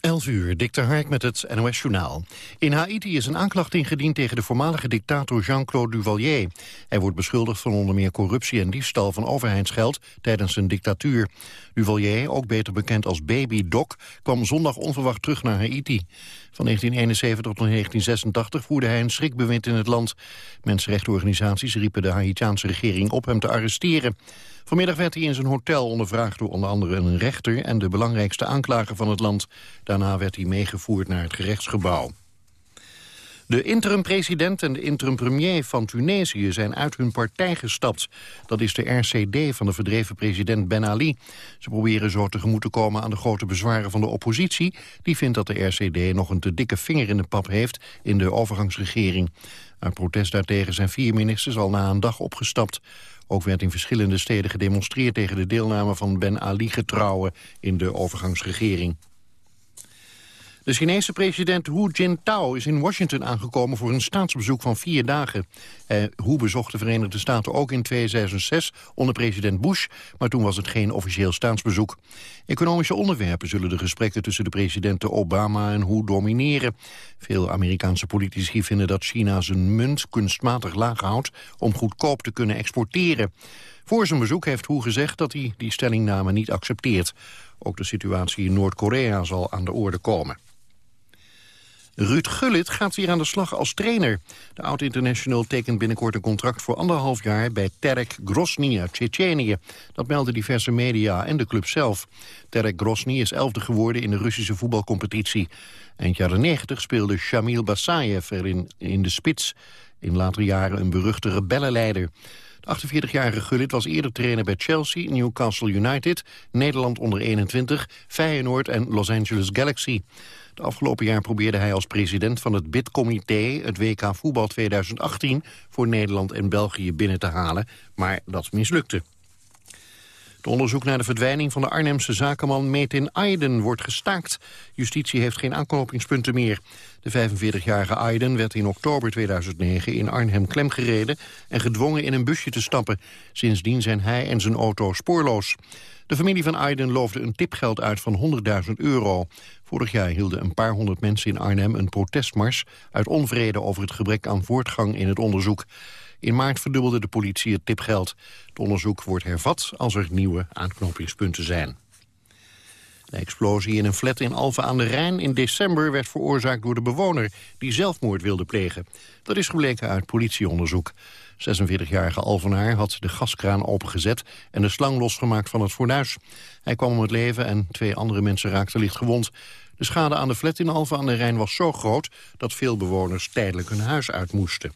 11 uur, Dikter Hark met het NOS-journaal. In Haiti is een aanklacht ingediend tegen de voormalige dictator Jean-Claude Duvalier. Hij wordt beschuldigd van onder meer corruptie en diefstal van overheidsgeld tijdens zijn dictatuur. Duvalier, ook beter bekend als Baby Doc, kwam zondag onverwacht terug naar Haiti. Van 1971 tot 1986 voerde hij een schrikbewind in het land. Mensenrechtenorganisaties riepen de Haitiaanse regering op hem te arresteren. Vanmiddag werd hij in zijn hotel ondervraagd door onder andere een rechter en de belangrijkste aanklager van het land. Daarna werd hij meegevoerd naar het gerechtsgebouw. De interim-president en de interim-premier van Tunesië zijn uit hun partij gestapt. Dat is de RCD van de verdreven president Ben Ali. Ze proberen zo tegemoet te komen aan de grote bezwaren van de oppositie. Die vindt dat de RCD nog een te dikke vinger in de pap heeft in de overgangsregering. Uit protest daartegen zijn vier ministers al na een dag opgestapt. Ook werd in verschillende steden gedemonstreerd tegen de deelname van Ben Ali-getrouwen in de overgangsregering. De Chinese president Hu Jintao is in Washington aangekomen voor een staatsbezoek van vier dagen. Eh, Hu bezocht de Verenigde Staten ook in 2006 onder president Bush, maar toen was het geen officieel staatsbezoek. Economische onderwerpen zullen de gesprekken tussen de presidenten Obama en Hu domineren. Veel Amerikaanse politici vinden dat China zijn munt kunstmatig laag houdt om goedkoop te kunnen exporteren. Voor zijn bezoek heeft Hu gezegd dat hij die stellingname niet accepteert. Ook de situatie in Noord-Korea zal aan de orde komen. Ruud Gullit gaat weer aan de slag als trainer. De oud-international tekent binnenkort een contract voor anderhalf jaar... bij Terek Grosny uit Tsjetsjenië. Dat melden diverse media en de club zelf. Terek Grosny is elfde geworden in de Russische voetbalcompetitie. Eind jaren 90 speelde Shamil Basayev erin in de spits. In latere jaren een beruchte rebellenleider. De 48-jarige Gullit was eerder trainer bij Chelsea, Newcastle United... Nederland onder 21, Feyenoord en Los Angeles Galaxy. Het afgelopen jaar probeerde hij als president van het BID-comité... het WK Voetbal 2018 voor Nederland en België binnen te halen. Maar dat mislukte. Het onderzoek naar de verdwijning van de Arnhemse zakenman Metin Aydin wordt gestaakt. Justitie heeft geen aanknopingspunten meer. De 45-jarige Aydin werd in oktober 2009 in Arnhem klemgereden... en gedwongen in een busje te stappen. Sindsdien zijn hij en zijn auto spoorloos. De familie van Aydin loofde een tipgeld uit van 100.000 euro. Vorig jaar hielden een paar honderd mensen in Arnhem een protestmars... uit onvrede over het gebrek aan voortgang in het onderzoek. In maart verdubbelde de politie het tipgeld. Het onderzoek wordt hervat als er nieuwe aanknopingspunten zijn. De explosie in een flat in Alphen aan de Rijn in december werd veroorzaakt door de bewoner die zelfmoord wilde plegen. Dat is gebleken uit politieonderzoek. 46-jarige Alvenaar had de gaskraan opengezet en de slang losgemaakt van het fornuis. Hij kwam om het leven en twee andere mensen raakten licht gewond. De schade aan de flat in Alphen aan de Rijn was zo groot dat veel bewoners tijdelijk hun huis uit moesten.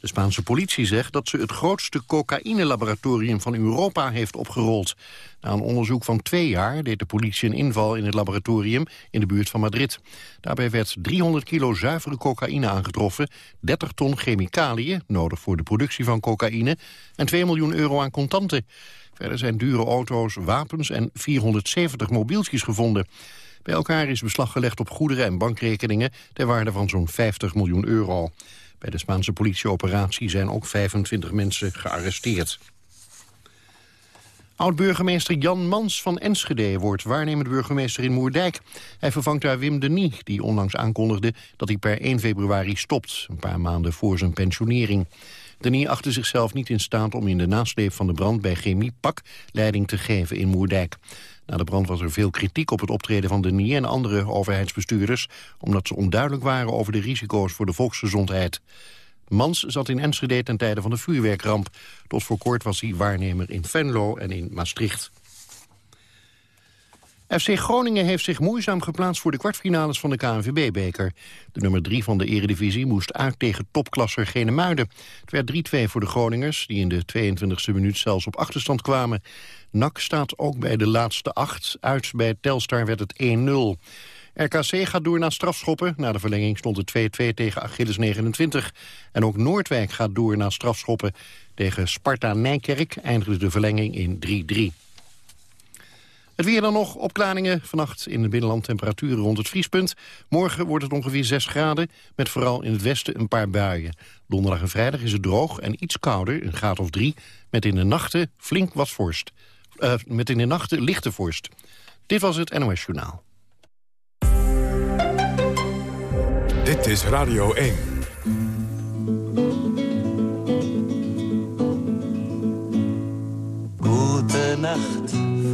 De Spaanse politie zegt dat ze het grootste cocaïne-laboratorium van Europa heeft opgerold. Na een onderzoek van twee jaar deed de politie een inval in het laboratorium in de buurt van Madrid. Daarbij werd 300 kilo zuivere cocaïne aangetroffen, 30 ton chemicaliën, nodig voor de productie van cocaïne, en 2 miljoen euro aan contanten. Verder zijn dure auto's, wapens en 470 mobieltjes gevonden. Bij elkaar is beslag gelegd op goederen en bankrekeningen ter waarde van zo'n 50 miljoen euro. Bij de Spaanse politieoperatie zijn ook 25 mensen gearresteerd. Oud-burgemeester Jan Mans van Enschede wordt waarnemend burgemeester in Moerdijk. Hij vervangt daar Wim de die onlangs aankondigde dat hij per 1 februari stopt, een paar maanden voor zijn pensionering. De achtte zichzelf niet in staat om in de nasleep van de brand bij Chemie Pak leiding te geven in Moerdijk. Na de brand was er veel kritiek op het optreden van de NIE en andere overheidsbestuurders... omdat ze onduidelijk waren over de risico's voor de volksgezondheid. Mans zat in Enschede ten tijde van de vuurwerkramp. Tot voor kort was hij waarnemer in Venlo en in Maastricht. FC Groningen heeft zich moeizaam geplaatst voor de kwartfinales van de KNVB-beker. De nummer 3 van de eredivisie moest uit tegen topklasser Genemuiden. Het werd 3-2 voor de Groningers, die in de 22e minuut zelfs op achterstand kwamen. NAC staat ook bij de laatste acht. Uit bij Telstar werd het 1-0. RKC gaat door naar strafschoppen. Na de verlenging stond het 2-2 tegen Achilles 29. En ook Noordwijk gaat door naar strafschoppen. Tegen Sparta Nijkerk eindigde de verlenging in 3-3. Het weer dan nog, opklaringen. Vannacht in het binnenland temperaturen rond het vriespunt. Morgen wordt het ongeveer 6 graden, met vooral in het westen een paar buien. Donderdag en vrijdag is het droog en iets kouder, een graad of 3... met in de nachten flink wat vorst. Uh, met in de nachten lichte vorst. Dit was het NOS Journaal. Dit is Radio 1. Gute Nacht,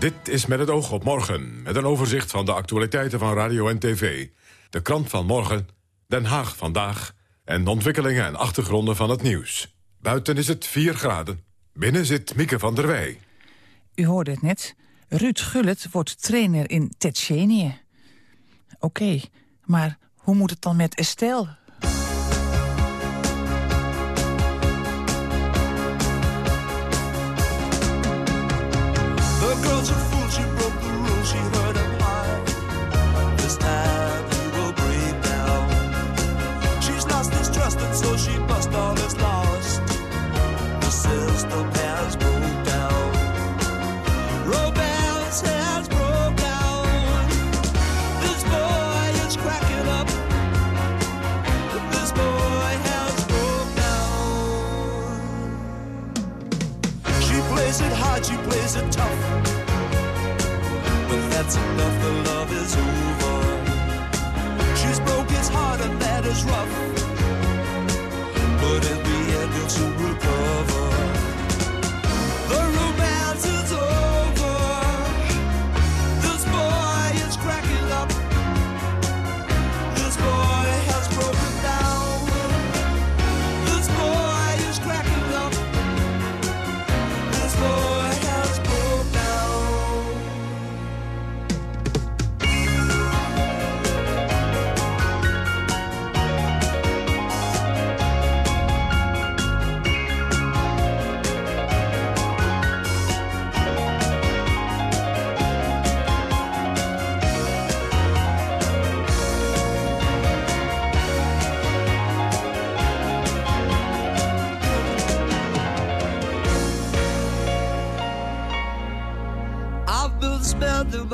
Dit is met het oog op morgen, met een overzicht van de actualiteiten van radio en tv. De krant van morgen, Den Haag vandaag en de ontwikkelingen en achtergronden van het nieuws. Buiten is het 4 graden. Binnen zit Mieke van der Wij. U hoorde het net. Ruud Gullit wordt trainer in Tsjetsjenië. Oké, maar hoe moet het dan met Estelle? That's enough, the love is over. She's broke his heart, and that is rough. But in the end, he'll soon recover.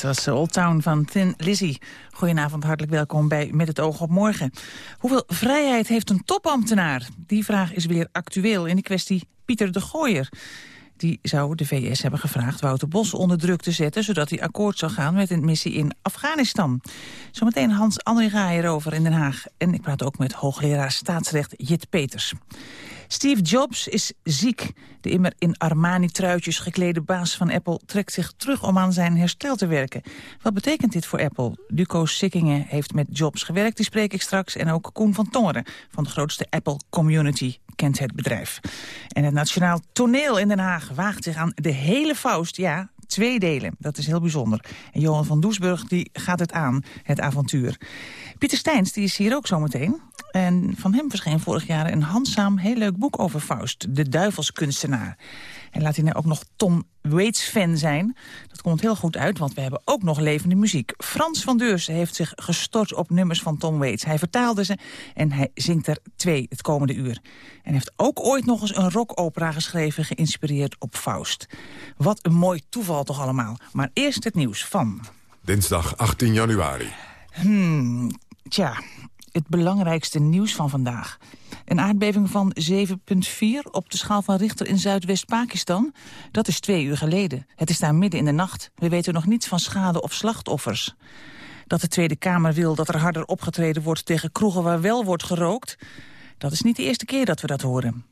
Dat was Old Town van Thin Lizzy. Goedenavond, hartelijk welkom bij Met het oog op morgen. Hoeveel vrijheid heeft een topambtenaar? Die vraag is weer actueel in de kwestie Pieter de Gooier. Die zou de VS hebben gevraagd Wouter Bos onder druk te zetten... zodat hij akkoord zou gaan met een missie in Afghanistan. Zometeen Hans André erover in Den Haag. En ik praat ook met hoogleraar staatsrecht Jit Peters. Steve Jobs is ziek. De immer in Armani-truitjes geklede baas van Apple trekt zich terug om aan zijn herstel te werken. Wat betekent dit voor Apple? Duco Sikkingen heeft met Jobs gewerkt, die spreek ik straks. En ook Koen van Tongeren van de grootste Apple Community kent het bedrijf. En het Nationaal Toneel in Den Haag waagt zich aan de hele Faust, ja, twee delen. Dat is heel bijzonder. En Johan van Doesburg die gaat het aan, het avontuur. Pieter Steins die is hier ook zometeen. En van hem verscheen vorig jaar een handzaam, heel leuk boek over Faust. De duivelskunstenaar. En laat hij nou ook nog Tom Waits-fan zijn. Dat komt heel goed uit, want we hebben ook nog levende muziek. Frans van Deursen heeft zich gestort op nummers van Tom Waits. Hij vertaalde ze en hij zingt er twee het komende uur. En heeft ook ooit nog eens een rockopera geschreven... geïnspireerd op Faust. Wat een mooi toeval toch allemaal. Maar eerst het nieuws van... Dinsdag 18 januari. Hmm, tja, het belangrijkste nieuws van vandaag. Een aardbeving van 7,4 op de schaal van Richter in Zuidwest-Pakistan? Dat is twee uur geleden. Het is daar midden in de nacht. We weten nog niets van schade of slachtoffers. Dat de Tweede Kamer wil dat er harder opgetreden wordt tegen kroegen waar wel wordt gerookt... dat is niet de eerste keer dat we dat horen.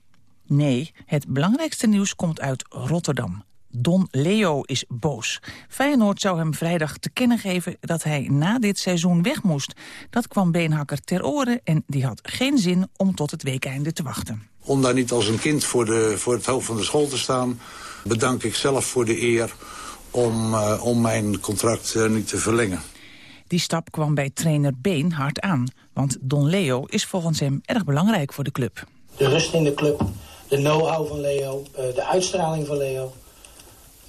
Nee, het belangrijkste nieuws komt uit Rotterdam. Don Leo is boos. Feyenoord zou hem vrijdag te kennen geven dat hij na dit seizoen weg moest. Dat kwam Beenhakker ter oren en die had geen zin om tot het weekeinde te wachten. Om daar niet als een kind voor, de, voor het hoofd van de school te staan... bedank ik zelf voor de eer om, uh, om mijn contract uh, niet te verlengen. Die stap kwam bij trainer Been hard aan. Want Don Leo is volgens hem erg belangrijk voor de club. De rust in de club, de know-how van Leo, uh, de uitstraling van Leo...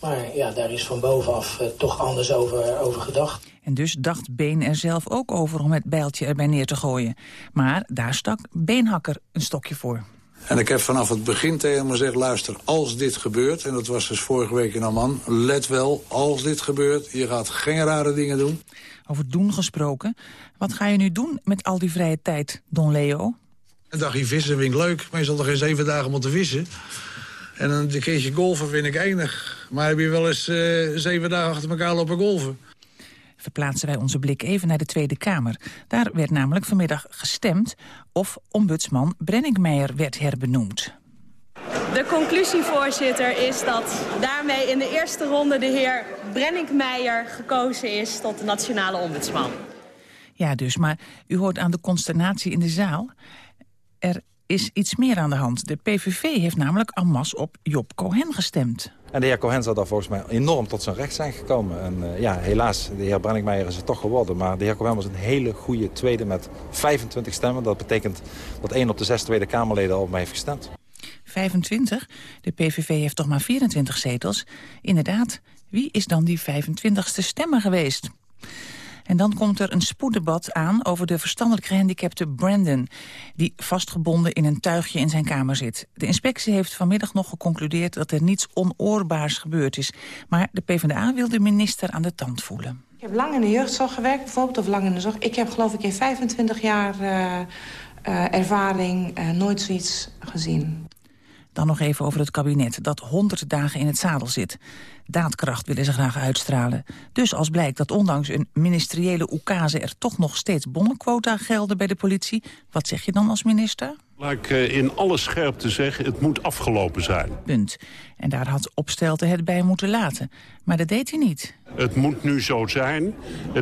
Maar ja, daar is van bovenaf uh, toch anders over, over gedacht. En dus dacht Been er zelf ook over om het bijltje erbij neer te gooien. Maar daar stak Beenhakker een stokje voor. En ik heb vanaf het begin tegen hem gezegd... luister, als dit gebeurt, en dat was dus vorige week in Amman... let wel, als dit gebeurt, je gaat geen rare dingen doen. Over doen gesproken, wat ga je nu doen met al die vrije tijd, Don Leo? Een dagje vissen vind ik leuk, maar je zal toch geen zeven dagen moeten vissen... En een keertje golven vind ik enig. Maar heb je wel eens uh, zeven dagen achter elkaar lopen golven? Verplaatsen wij onze blik even naar de Tweede Kamer. Daar werd namelijk vanmiddag gestemd of ombudsman Brenningmeijer werd herbenoemd. De conclusie, voorzitter, is dat daarmee in de eerste ronde de heer Brenningmeijer gekozen is tot de nationale ombudsman. Ja, dus, maar u hoort aan de consternatie in de zaal. Er is iets meer aan de hand. De PVV heeft namelijk masse op Job Cohen gestemd. En de heer Cohen zou daar volgens mij enorm tot zijn recht zijn gekomen. En uh, ja, helaas, de heer Brenningmeijer is het toch geworden. Maar de heer Cohen was een hele goede tweede met 25 stemmen. Dat betekent dat één op de zes Tweede Kamerleden op mij heeft gestemd. 25? De PVV heeft toch maar 24 zetels? Inderdaad, wie is dan die 25ste stemmer geweest? En dan komt er een spoeddebat aan over de verstandelijk gehandicapte Brandon... die vastgebonden in een tuigje in zijn kamer zit. De inspectie heeft vanmiddag nog geconcludeerd dat er niets onoorbaars gebeurd is. Maar de PvdA wil de minister aan de tand voelen. Ik heb lang in de jeugdzorg gewerkt, bijvoorbeeld, of lang in de zorg. Ik heb geloof ik in 25 jaar uh, uh, ervaring uh, nooit zoiets gezien. Dan nog even over het kabinet dat 100 dagen in het zadel zit. Daadkracht willen ze graag uitstralen. Dus als blijkt dat ondanks een ministeriële oekase... er toch nog steeds bonnenquota gelden bij de politie... wat zeg je dan als minister? Laat ik in alle scherpte zeggen, het moet afgelopen zijn. Punt. En daar had Opstelten het bij moeten laten. Maar dat deed hij niet. Het moet nu zo zijn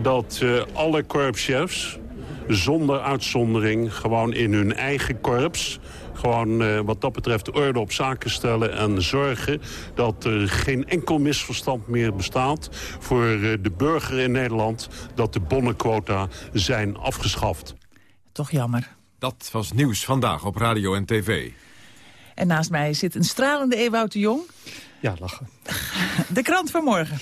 dat uh, alle korpschefs zonder uitzondering gewoon in hun eigen korps gewoon uh, wat dat betreft orde op zaken stellen en zorgen dat er geen enkel misverstand meer bestaat voor uh, de burger in Nederland dat de bonnenquota zijn afgeschaft. Toch jammer. Dat was nieuws vandaag op radio en tv. En naast mij zit een stralende Ewout de Jong. Ja, lachen. De krant van morgen.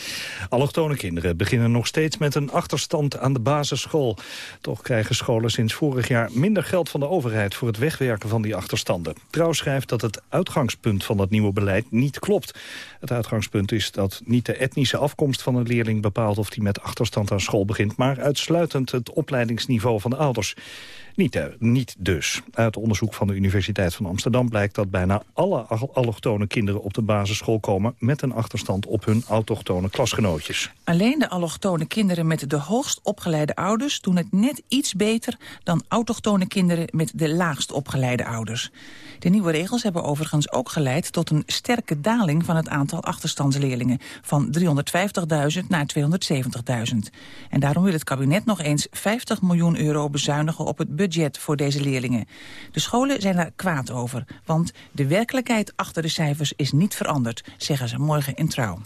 Allochtone kinderen beginnen nog steeds met een achterstand aan de basisschool. Toch krijgen scholen sinds vorig jaar minder geld van de overheid... voor het wegwerken van die achterstanden. Trouw schrijft dat het uitgangspunt van dat nieuwe beleid niet klopt. Het uitgangspunt is dat niet de etnische afkomst van een leerling bepaalt... of die met achterstand aan school begint... maar uitsluitend het opleidingsniveau van de ouders. Niet, uh, niet dus. Uit onderzoek van de Universiteit van Amsterdam blijkt dat bijna alle allochtone kinderen op de basisschool komen met een achterstand op hun autochtone klasgenootjes. Alleen de allochtone kinderen met de hoogst opgeleide ouders doen het net iets beter dan autochtone kinderen met de laagst opgeleide ouders. De nieuwe regels hebben overigens ook geleid tot een sterke daling van het aantal achterstandsleerlingen van 350.000 naar 270.000. En daarom wil het kabinet nog eens 50 miljoen euro bezuinigen op het budget voor deze leerlingen. De scholen zijn daar kwaad over, want de werkelijkheid achter de cijfers is niet veranderd, zeggen ze morgen in Trouw.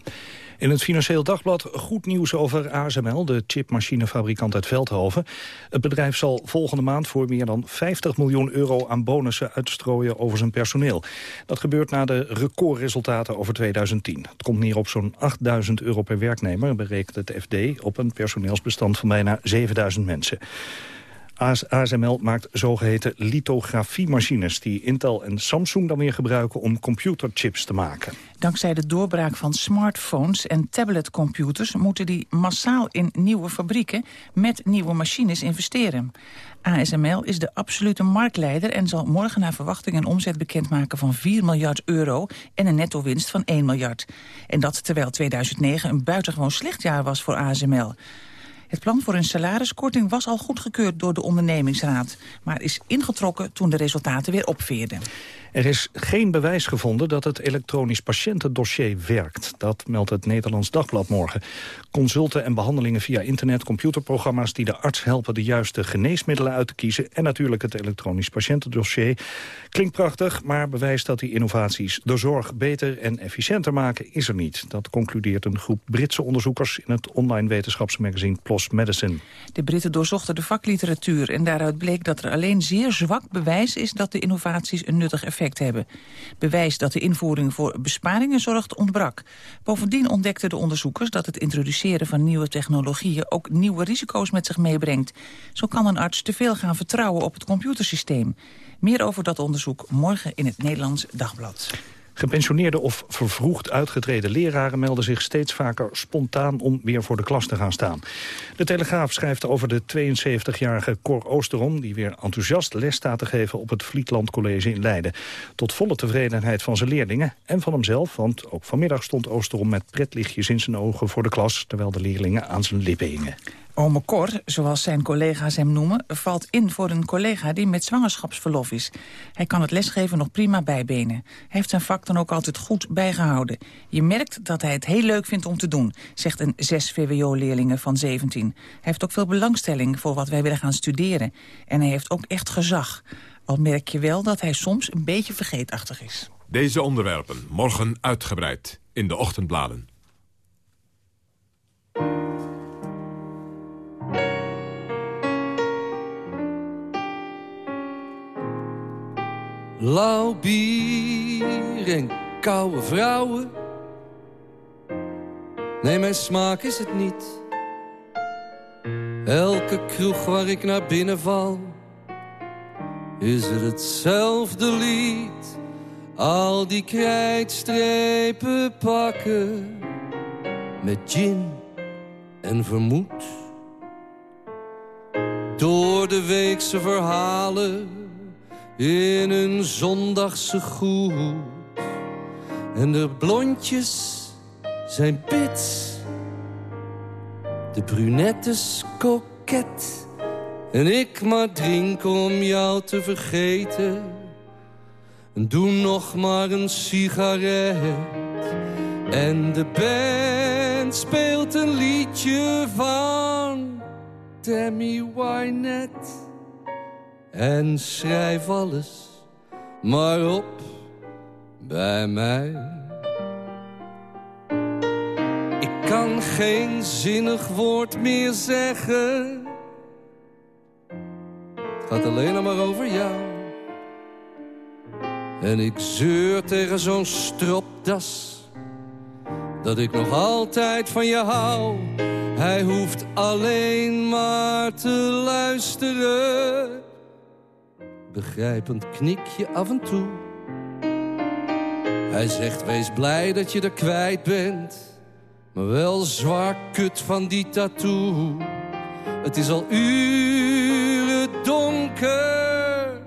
In het Financieel Dagblad goed nieuws over ASML, de chipmachinefabrikant uit Veldhoven. Het bedrijf zal volgende maand voor meer dan 50 miljoen euro aan bonussen uitstrooien over zijn personeel. Dat gebeurt na de recordresultaten over 2010. Het komt neer op zo'n 8000 euro per werknemer, berekent het FD, op een personeelsbestand van bijna 7000 mensen. ASML maakt zogeheten lithografiemachines... die Intel en Samsung dan weer gebruiken om computerchips te maken. Dankzij de doorbraak van smartphones en tabletcomputers... moeten die massaal in nieuwe fabrieken met nieuwe machines investeren. ASML is de absolute marktleider en zal morgen naar verwachting een omzet bekendmaken van 4 miljard euro en een netto-winst van 1 miljard. En dat terwijl 2009 een buitengewoon slecht jaar was voor ASML. Het plan voor een salariskorting was al goedgekeurd door de ondernemingsraad... maar is ingetrokken toen de resultaten weer opveerden. Er is geen bewijs gevonden dat het elektronisch patiëntendossier werkt. Dat meldt het Nederlands Dagblad morgen. Consulten en behandelingen via internet, computerprogramma's... die de arts helpen de juiste geneesmiddelen uit te kiezen... en natuurlijk het elektronisch patiëntendossier. Klinkt prachtig, maar bewijst dat die innovaties... de zorg beter en efficiënter maken, is er niet. Dat concludeert een groep Britse onderzoekers... in het online wetenschapsmagazine PLOS Medicine. De Britten doorzochten de vakliteratuur... en daaruit bleek dat er alleen zeer zwak bewijs is... dat de innovaties een nuttig effect hebben. Bewijs dat de invoering voor besparingen zorgt ontbrak. Bovendien ontdekten de onderzoekers dat het introduceren van nieuwe technologieën ook nieuwe risico's met zich meebrengt. Zo kan een arts te veel gaan vertrouwen op het computersysteem. Meer over dat onderzoek morgen in het Nederlands Dagblad. Gepensioneerde of vervroegd uitgetreden leraren melden zich steeds vaker spontaan om weer voor de klas te gaan staan. De Telegraaf schrijft over de 72-jarige Cor Oosterom die weer enthousiast les staat te geven op het Vlietland College in Leiden. Tot volle tevredenheid van zijn leerlingen en van hemzelf, want ook vanmiddag stond Oosterom met pretlichtjes in zijn ogen voor de klas, terwijl de leerlingen aan zijn lippen hingen. Ome Cor, zoals zijn collega's hem noemen, valt in voor een collega die met zwangerschapsverlof is. Hij kan het lesgeven nog prima bijbenen. Hij heeft zijn vak dan ook altijd goed bijgehouden. Je merkt dat hij het heel leuk vindt om te doen, zegt een zes VWO-leerlingen van 17. Hij heeft ook veel belangstelling voor wat wij willen gaan studeren. En hij heeft ook echt gezag. Al merk je wel dat hij soms een beetje vergeetachtig is. Deze onderwerpen morgen uitgebreid in de ochtendbladen. Lauw bier en koude vrouwen. Nee, mijn smaak is het niet. Elke kroeg waar ik naar binnen val, is het hetzelfde lied. Al die krijtstrepen pakken met gin en vermoed. Door de weekse verhalen in een zondagse goed. En de blondjes zijn pits, de brunettes koket. En ik maar drink om jou te vergeten. En doe nog maar een sigaret. En de band speelt een liedje van Tammy Wynette en schrijf alles maar op bij mij. Ik kan geen zinnig woord meer zeggen. Het gaat alleen maar over jou. En ik zeur tegen zo'n stropdas dat ik nog altijd van je hou. Hij hoeft alleen maar te luisteren begrijpend knikje af en toe. Hij zegt, wees blij dat je er kwijt bent. Maar wel zwaar kut van die tattoo. Het is al uren donker.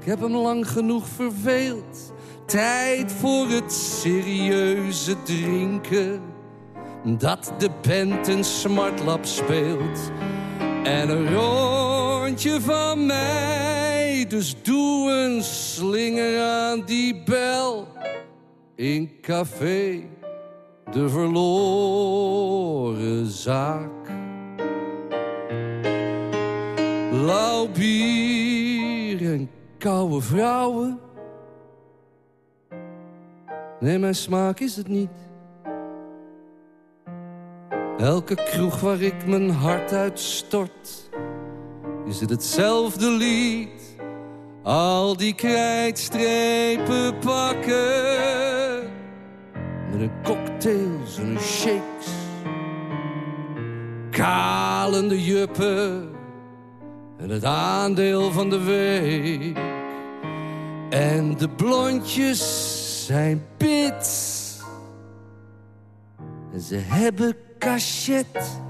Ik heb hem lang genoeg verveeld. Tijd voor het serieuze drinken. Dat de band een smartlap speelt. En een rondje van mij dus doe een slinger aan die bel. In café, de verloren zaak. Lauw bier en koude vrouwen. Nee, mijn smaak is het niet. Elke kroeg waar ik mijn hart uitstort, is het hetzelfde lied al die krijtstrepen pakken. Met een cocktails en een shakes. Kalende juppen en het aandeel van de week. En de blondjes zijn pits. En ze hebben cachet.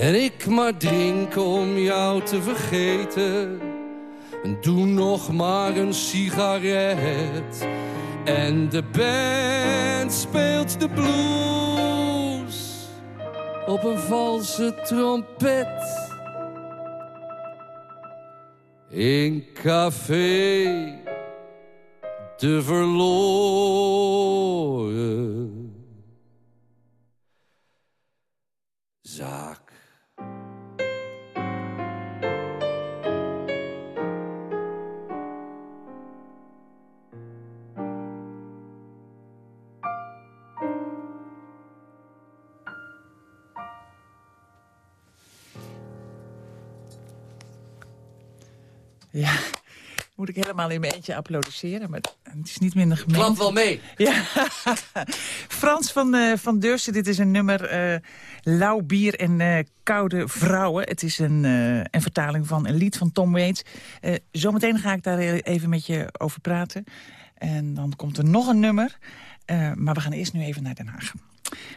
En ik maar drinken om jou te vergeten. En doe nog maar een sigaret. En de band speelt de blues op een valse trompet. In café de verloren zaak. Ja, moet ik helemaal in mijn eentje applaudisseren, maar het is niet minder gemeen. Klap wel mee. Ja. Frans van, uh, van Deursen, dit is een nummer uh, Lauw bier en uh, koude vrouwen. Het is een, een vertaling van een lied van Tom Waits. zometeen ga ik daar even met je over praten. En dan komt er nog een nummer. maar we gaan eerst nu even naar Den Haag.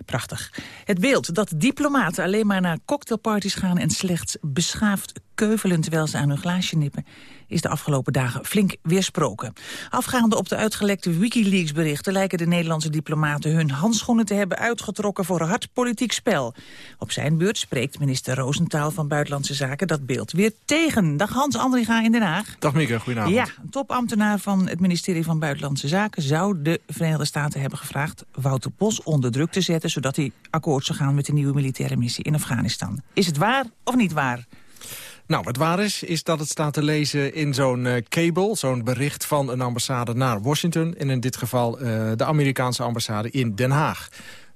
Prachtig. Het beeld dat diplomaten alleen maar naar cocktailparties gaan... en slechts beschaafd keuvelen terwijl ze aan hun glaasje nippen is de afgelopen dagen flink weersproken. Afgaande op de uitgelekte Wikileaks-berichten... lijken de Nederlandse diplomaten hun handschoenen te hebben uitgetrokken... voor een hard politiek spel. Op zijn beurt spreekt minister Roosentaal van Buitenlandse Zaken... dat beeld weer tegen. Dag Hans Andringa in Den Haag. Dag Mieke, goedenavond. Ja, een topambtenaar van het ministerie van Buitenlandse Zaken... zou de Verenigde Staten hebben gevraagd Wouter Bos onder druk te zetten... zodat hij akkoord zou gaan met de nieuwe militaire missie in Afghanistan. Is het waar of niet waar? Nou, wat waar is, is dat het staat te lezen in zo'n uh, cable... zo'n bericht van een ambassade naar Washington... en in dit geval uh, de Amerikaanse ambassade in Den Haag.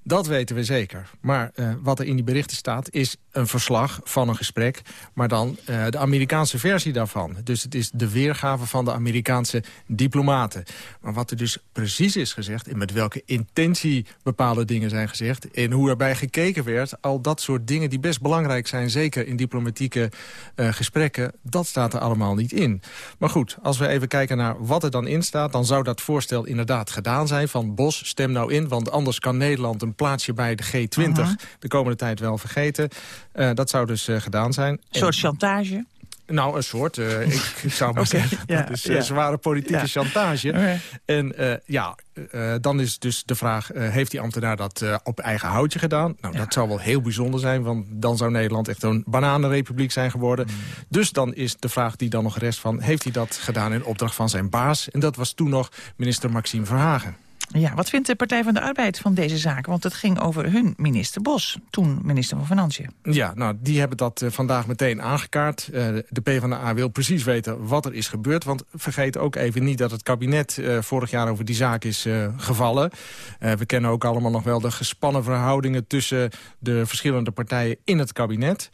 Dat weten we zeker. Maar uh, wat er in die berichten staat is een verslag van een gesprek... maar dan uh, de Amerikaanse versie daarvan. Dus het is de weergave van de Amerikaanse diplomaten. Maar wat er dus precies is gezegd... en met welke intentie bepaalde dingen zijn gezegd... en hoe erbij gekeken werd... al dat soort dingen die best belangrijk zijn... zeker in diplomatieke uh, gesprekken... dat staat er allemaal niet in. Maar goed, als we even kijken naar wat er dan in staat... dan zou dat voorstel inderdaad gedaan zijn van Bos, stem nou in... want anders kan Nederland een plaatsje bij de G20 uh -huh. de komende tijd wel vergeten. Uh, dat zou dus uh, gedaan zijn. Een soort chantage? Nou, een soort. Uh, ik, ik, zou maar okay, zeggen, ja, dat is ja. zware politieke ja. chantage. Okay. En uh, ja, uh, dan is dus de vraag, heeft die ambtenaar dat op eigen houtje gedaan? Nou, dat zou wel heel bijzonder zijn, want dan zou Nederland echt een bananenrepubliek zijn geworden. Mm. Dus dan is de vraag die dan nog rest van, heeft hij dat gedaan in opdracht van zijn baas? En dat was toen nog minister Maxime Verhagen. Ja, wat vindt de Partij van de Arbeid van deze zaak? Want het ging over hun minister Bos, toen minister van Financiën. Ja, nou, die hebben dat uh, vandaag meteen aangekaart. Uh, de PvdA wil precies weten wat er is gebeurd. Want vergeet ook even niet dat het kabinet uh, vorig jaar over die zaak is gevallen. we kennen ook allemaal nog wel de gespannen verhoudingen... tussen de verschillende partijen in het kabinet.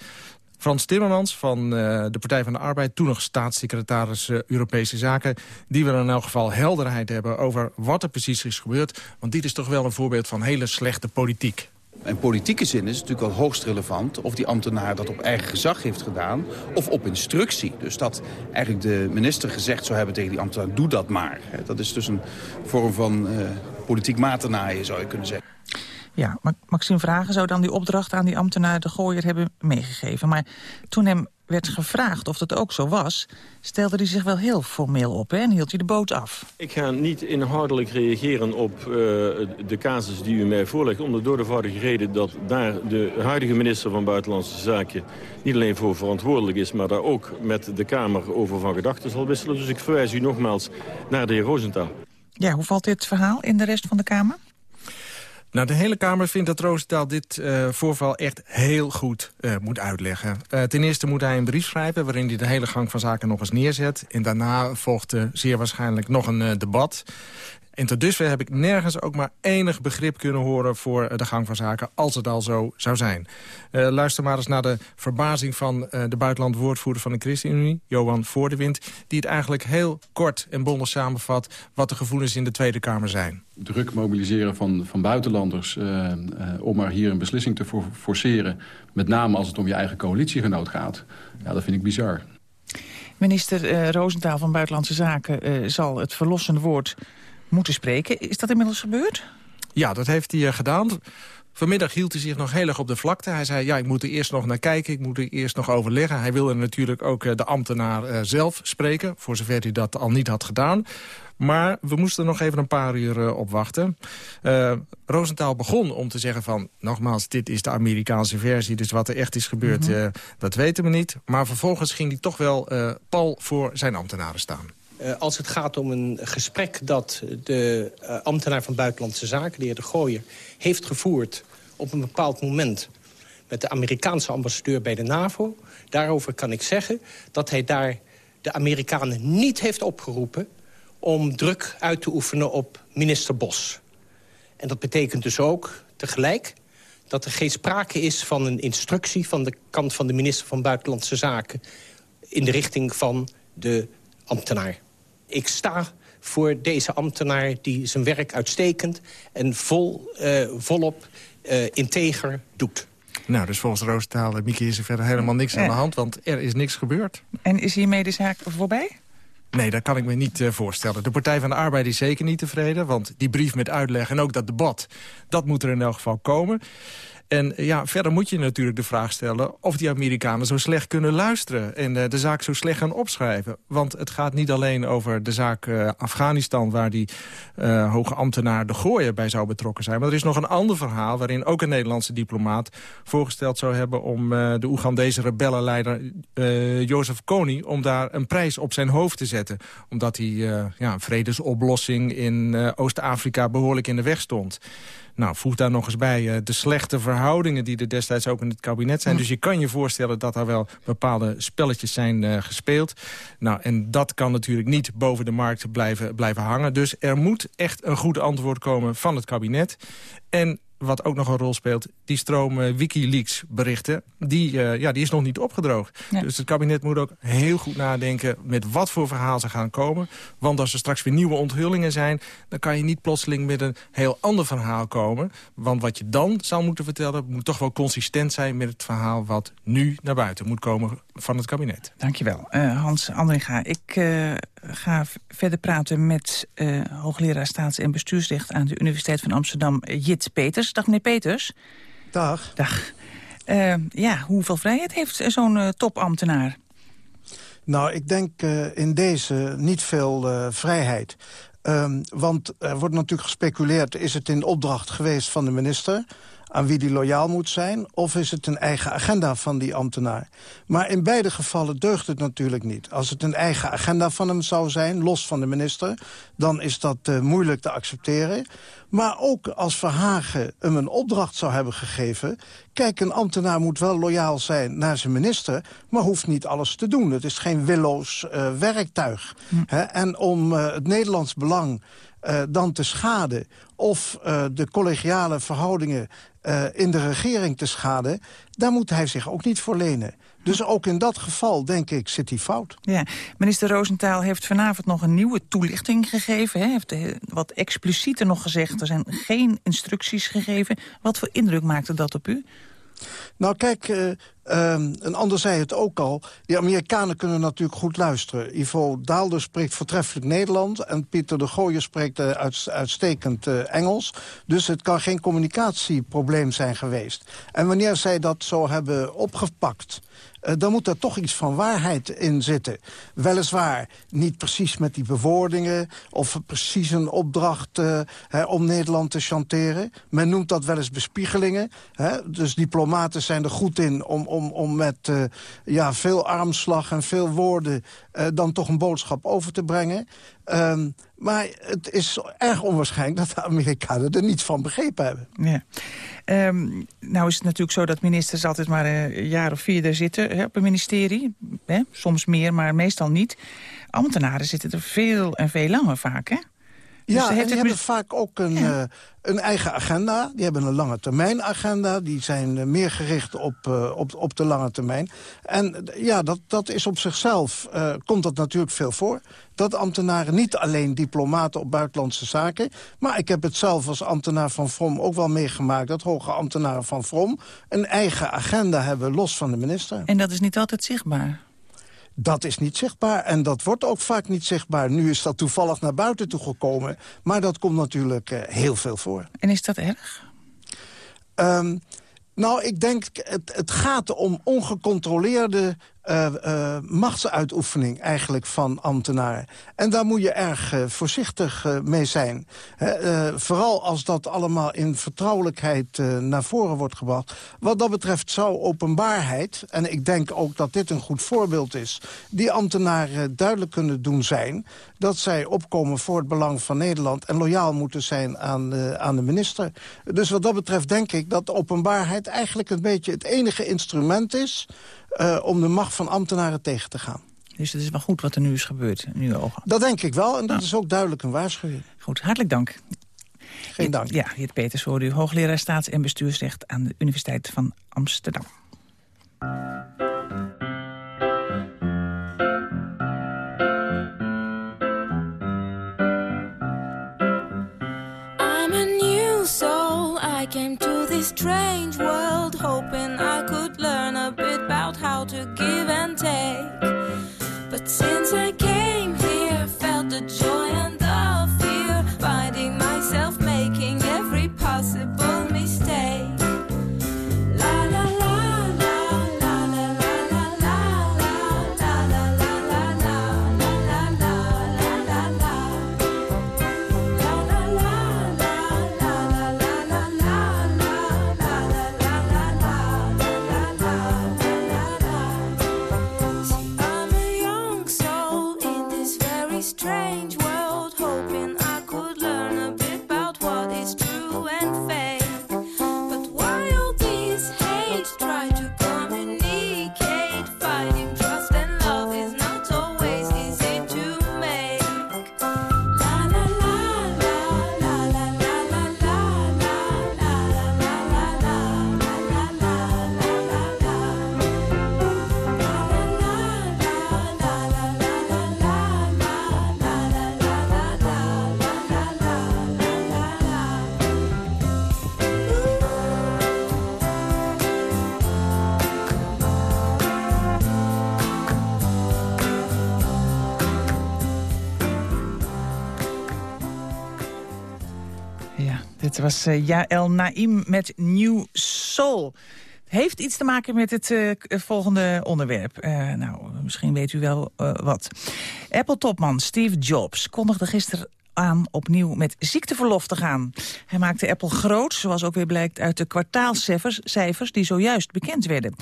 Frans Timmermans van uh, de Partij van de Arbeid... toen nog staatssecretaris uh, Europese Zaken... die wil in elk geval helderheid hebben over wat er precies is gebeurd. Want dit is toch wel een voorbeeld van hele slechte politiek. In politieke zin is het natuurlijk wel hoogst relevant... of die ambtenaar dat op eigen gezag heeft gedaan of op instructie. Dus dat eigenlijk de minister gezegd zou hebben tegen die ambtenaar... doe dat maar. Dat is dus een vorm van uh, politiek maternaaien, zou je kunnen zeggen. Ja, Maxime Vragen zou dan die opdracht aan die ambtenaar de gooier hebben meegegeven. Maar toen hem werd gevraagd of dat ook zo was... stelde hij zich wel heel formeel op hè, en hield hij de boot af. Ik ga niet inhoudelijk reageren op uh, de casus die u mij voorlegt... om de doorvoudige reden dat daar de huidige minister van Buitenlandse Zaken... niet alleen voor verantwoordelijk is, maar daar ook met de Kamer over van gedachten zal wisselen. Dus ik verwijs u nogmaals naar de heer Rosenthal. Ja, hoe valt dit verhaal in de rest van de Kamer? Nou, de hele Kamer vindt dat Roosentaal dit uh, voorval echt heel goed uh, moet uitleggen. Uh, ten eerste moet hij een brief schrijven waarin hij de hele gang van zaken nog eens neerzet. En daarna volgt zeer waarschijnlijk nog een debat. En tot dusver heb ik nergens ook maar enig begrip kunnen horen... voor de gang van zaken, als het al zo zou zijn. Uh, luister maar eens naar de verbazing van uh, de buitenlandwoordvoerder van de ChristenUnie... Johan Voordewind, die het eigenlijk heel kort en bondig samenvat... wat de gevoelens in de Tweede Kamer zijn. Druk mobiliseren van, van buitenlanders uh, om er hier een beslissing te for forceren... met name als het om je eigen coalitiegenoot gaat, ja, dat vind ik bizar. Minister uh, Roosentaal van Buitenlandse Zaken uh, zal het verlossende woord moeten spreken. Is dat inmiddels gebeurd? Ja, dat heeft hij gedaan. Vanmiddag hield hij zich nog heel erg op de vlakte. Hij zei, ja, ik moet er eerst nog naar kijken, ik moet er eerst nog overleggen. Hij wilde natuurlijk ook de ambtenaar zelf spreken, voor zover hij dat al niet had gedaan. Maar we moesten nog even een paar uur op wachten. Uh, Rosenthal begon om te zeggen van... nogmaals, dit is de Amerikaanse versie, dus wat er echt is gebeurd... Mm -hmm. uh, dat weten we niet. Maar vervolgens ging hij toch wel pal voor zijn ambtenaren staan. Als het gaat om een gesprek dat de ambtenaar van Buitenlandse Zaken... de heer De Gooier, heeft gevoerd op een bepaald moment... met de Amerikaanse ambassadeur bij de NAVO... daarover kan ik zeggen dat hij daar de Amerikanen niet heeft opgeroepen om druk uit te oefenen op minister Bos. En dat betekent dus ook tegelijk dat er geen sprake is van een instructie... van de kant van de minister van Buitenlandse Zaken... in de richting van de ambtenaar. Ik sta voor deze ambtenaar die zijn werk uitstekend... en vol, uh, volop uh, integer doet. Nou, dus volgens Roosentaal en Mieke is er verder helemaal niks aan de hand... want er is niks gebeurd. En is hiermee de zaak voorbij? Nee, dat kan ik me niet uh, voorstellen. De Partij van de Arbeid is zeker niet tevreden. Want die brief met uitleg en ook dat debat, dat moet er in elk geval komen. En ja, verder moet je natuurlijk de vraag stellen... of die Amerikanen zo slecht kunnen luisteren... en uh, de zaak zo slecht gaan opschrijven. Want het gaat niet alleen over de zaak uh, Afghanistan... waar die hoge ambtenaar de Gooier bij zou betrokken zijn. Maar er is nog een ander verhaal... waarin ook een Nederlandse diplomaat voorgesteld zou hebben... om de Oegandese rebellenleider Jozef Kony... om daar een prijs op zijn hoofd te zetten. Omdat hij ja, een vredesoplossing in Oost-Afrika behoorlijk in de weg stond. Nou, voeg daar nog eens bij uh, de slechte verhoudingen... die er destijds ook in het kabinet zijn. Dus je kan je voorstellen dat daar wel bepaalde spelletjes zijn uh, gespeeld. Nou, en dat kan natuurlijk niet boven de markt blijven, blijven hangen. Dus er moet echt een goed antwoord komen van het kabinet. En wat ook nog een rol speelt, die stroom uh, Wikileaks berichten, die, uh, ja, die is nog niet opgedroogd. Ja. Dus het kabinet moet ook heel goed nadenken met wat voor verhaal ze gaan komen. Want als er straks weer nieuwe onthullingen zijn, dan kan je niet plotseling met een heel ander verhaal komen. Want wat je dan zou moeten vertellen, moet toch wel consistent zijn met het verhaal wat nu naar buiten moet komen van het kabinet. Dankjewel, uh, Hans Andringa. Ik ga verder praten met hoogleraar staats- en bestuursrecht aan de Universiteit van Amsterdam, Jit Peters. Dag meneer Peters. Dag. Dag. Uh, ja, hoeveel vrijheid heeft zo'n uh, topambtenaar? Nou, ik denk uh, in deze niet veel vrijheid. Um, want er wordt natuurlijk gespeculeerd... is het in opdracht geweest van de minister aan wie die loyaal moet zijn... of is het een eigen agenda van die ambtenaar? Maar in beide gevallen deugt het natuurlijk niet. Als het een eigen agenda van hem zou zijn, los van de minister... dan is dat uh, moeilijk te accepteren. Maar ook als Verhagen hem een opdracht zou hebben gegeven... kijk, een ambtenaar moet wel loyaal zijn naar zijn minister... maar hoeft niet alles te doen. Het is geen willoos uh, werktuig. Hm. En om uh, het Nederlands belang uh, dan te schaden... of uh, de collegiale verhoudingen uh, in de regering te schaden... daar moet hij zich ook niet voor lenen. Dus ook in dat geval, denk ik, zit hij fout. Ja, minister Roosentaal heeft vanavond nog een nieuwe toelichting gegeven. Hij heeft wat explicieter nog gezegd. Er zijn geen instructies gegeven. Wat voor indruk maakte dat op u? Nou kijk, uh, um, een ander zei het ook al. Die Amerikanen kunnen natuurlijk goed luisteren. Ivo Daalder spreekt voortreffelijk Nederlands... en Pieter de Gooijer spreekt uh, uit, uitstekend uh, Engels. Dus het kan geen communicatieprobleem zijn geweest. En wanneer zij dat zo hebben opgepakt... Uh, dan moet er toch iets van waarheid in zitten. Weliswaar niet precies met die bewoordingen... of precies een opdracht uh, hè, om Nederland te chanteren. Men noemt dat wel eens bespiegelingen. Hè? Dus diplomaten zijn er goed in om, om, om met uh, ja, veel armslag en veel woorden... dan toch een boodschap over te brengen. Um, maar het is erg onwaarschijnlijk dat de Amerikanen er niets van begrepen hebben. Ja. Um, nou is het natuurlijk zo dat ministers altijd maar een jaar of vier er zitten hè, op een ministerie. Hè? Soms meer, maar meestal niet. Ambtenaren zitten er veel en veel langer vaak, hè? Dus ja, en die hebben vaak ook een, ja. uh, een eigen agenda. Die hebben een lange termijn agenda. Die zijn uh, meer gericht op, uh, op, op de lange termijn. En ja, dat, dat is op zichzelf, komt dat natuurlijk veel voor. Dat ambtenaren niet alleen diplomaten op buitenlandse zaken... maar ik heb het zelf als ambtenaar van Vrom ook wel meegemaakt... dat hoge ambtenaren van Vrom een eigen agenda hebben, los van de minister. En dat is niet altijd zichtbaar? Dat is niet zichtbaar en dat wordt ook vaak niet zichtbaar. Nu is dat toevallig naar buiten toe gekomen. Maar dat komt natuurlijk uh, heel veel voor. En is dat erg? Um, nou, ik denk, het, het gaat om ongecontroleerde uh, uh, machtsuitoefening eigenlijk van ambtenaren. En daar moet je erg uh, voorzichtig mee zijn. vooral als dat allemaal in vertrouwelijkheid naar voren wordt gebracht. Wat dat betreft zou openbaarheid, en ik denk ook dat dit een goed voorbeeld is... die ambtenaren duidelijk kunnen doen zijn... dat zij opkomen voor het belang van Nederland... en loyaal moeten zijn aan, aan de minister. Dus wat dat betreft denk ik dat openbaarheid eigenlijk een beetje het enige instrument is uh, om de macht van ambtenaren tegen te gaan. Dus het is wel goed wat er nu is gebeurd, in uw ogen? Dat denk ik wel, en dat is ook duidelijk een waarschuwing. Goed, hartelijk dank. Geen dank. Ja, Jit Peters hoorde u, hoogleraar staats- en bestuursrecht... aan de Universiteit van Amsterdam. I'm a new soul, I came to this strange world pretends like Dit was uh, Jaël Naïm met New Soul. Heeft iets te maken met het uh, volgende onderwerp. Uh, nou, misschien weet u wel wat. Apple-topman Steve Jobs kondigde gisteren aan opnieuw met ziekteverlof te gaan. Hij maakte Apple groot, zoals ook weer blijkt uit de kwartaalcijfers cijfers die zojuist bekend werden.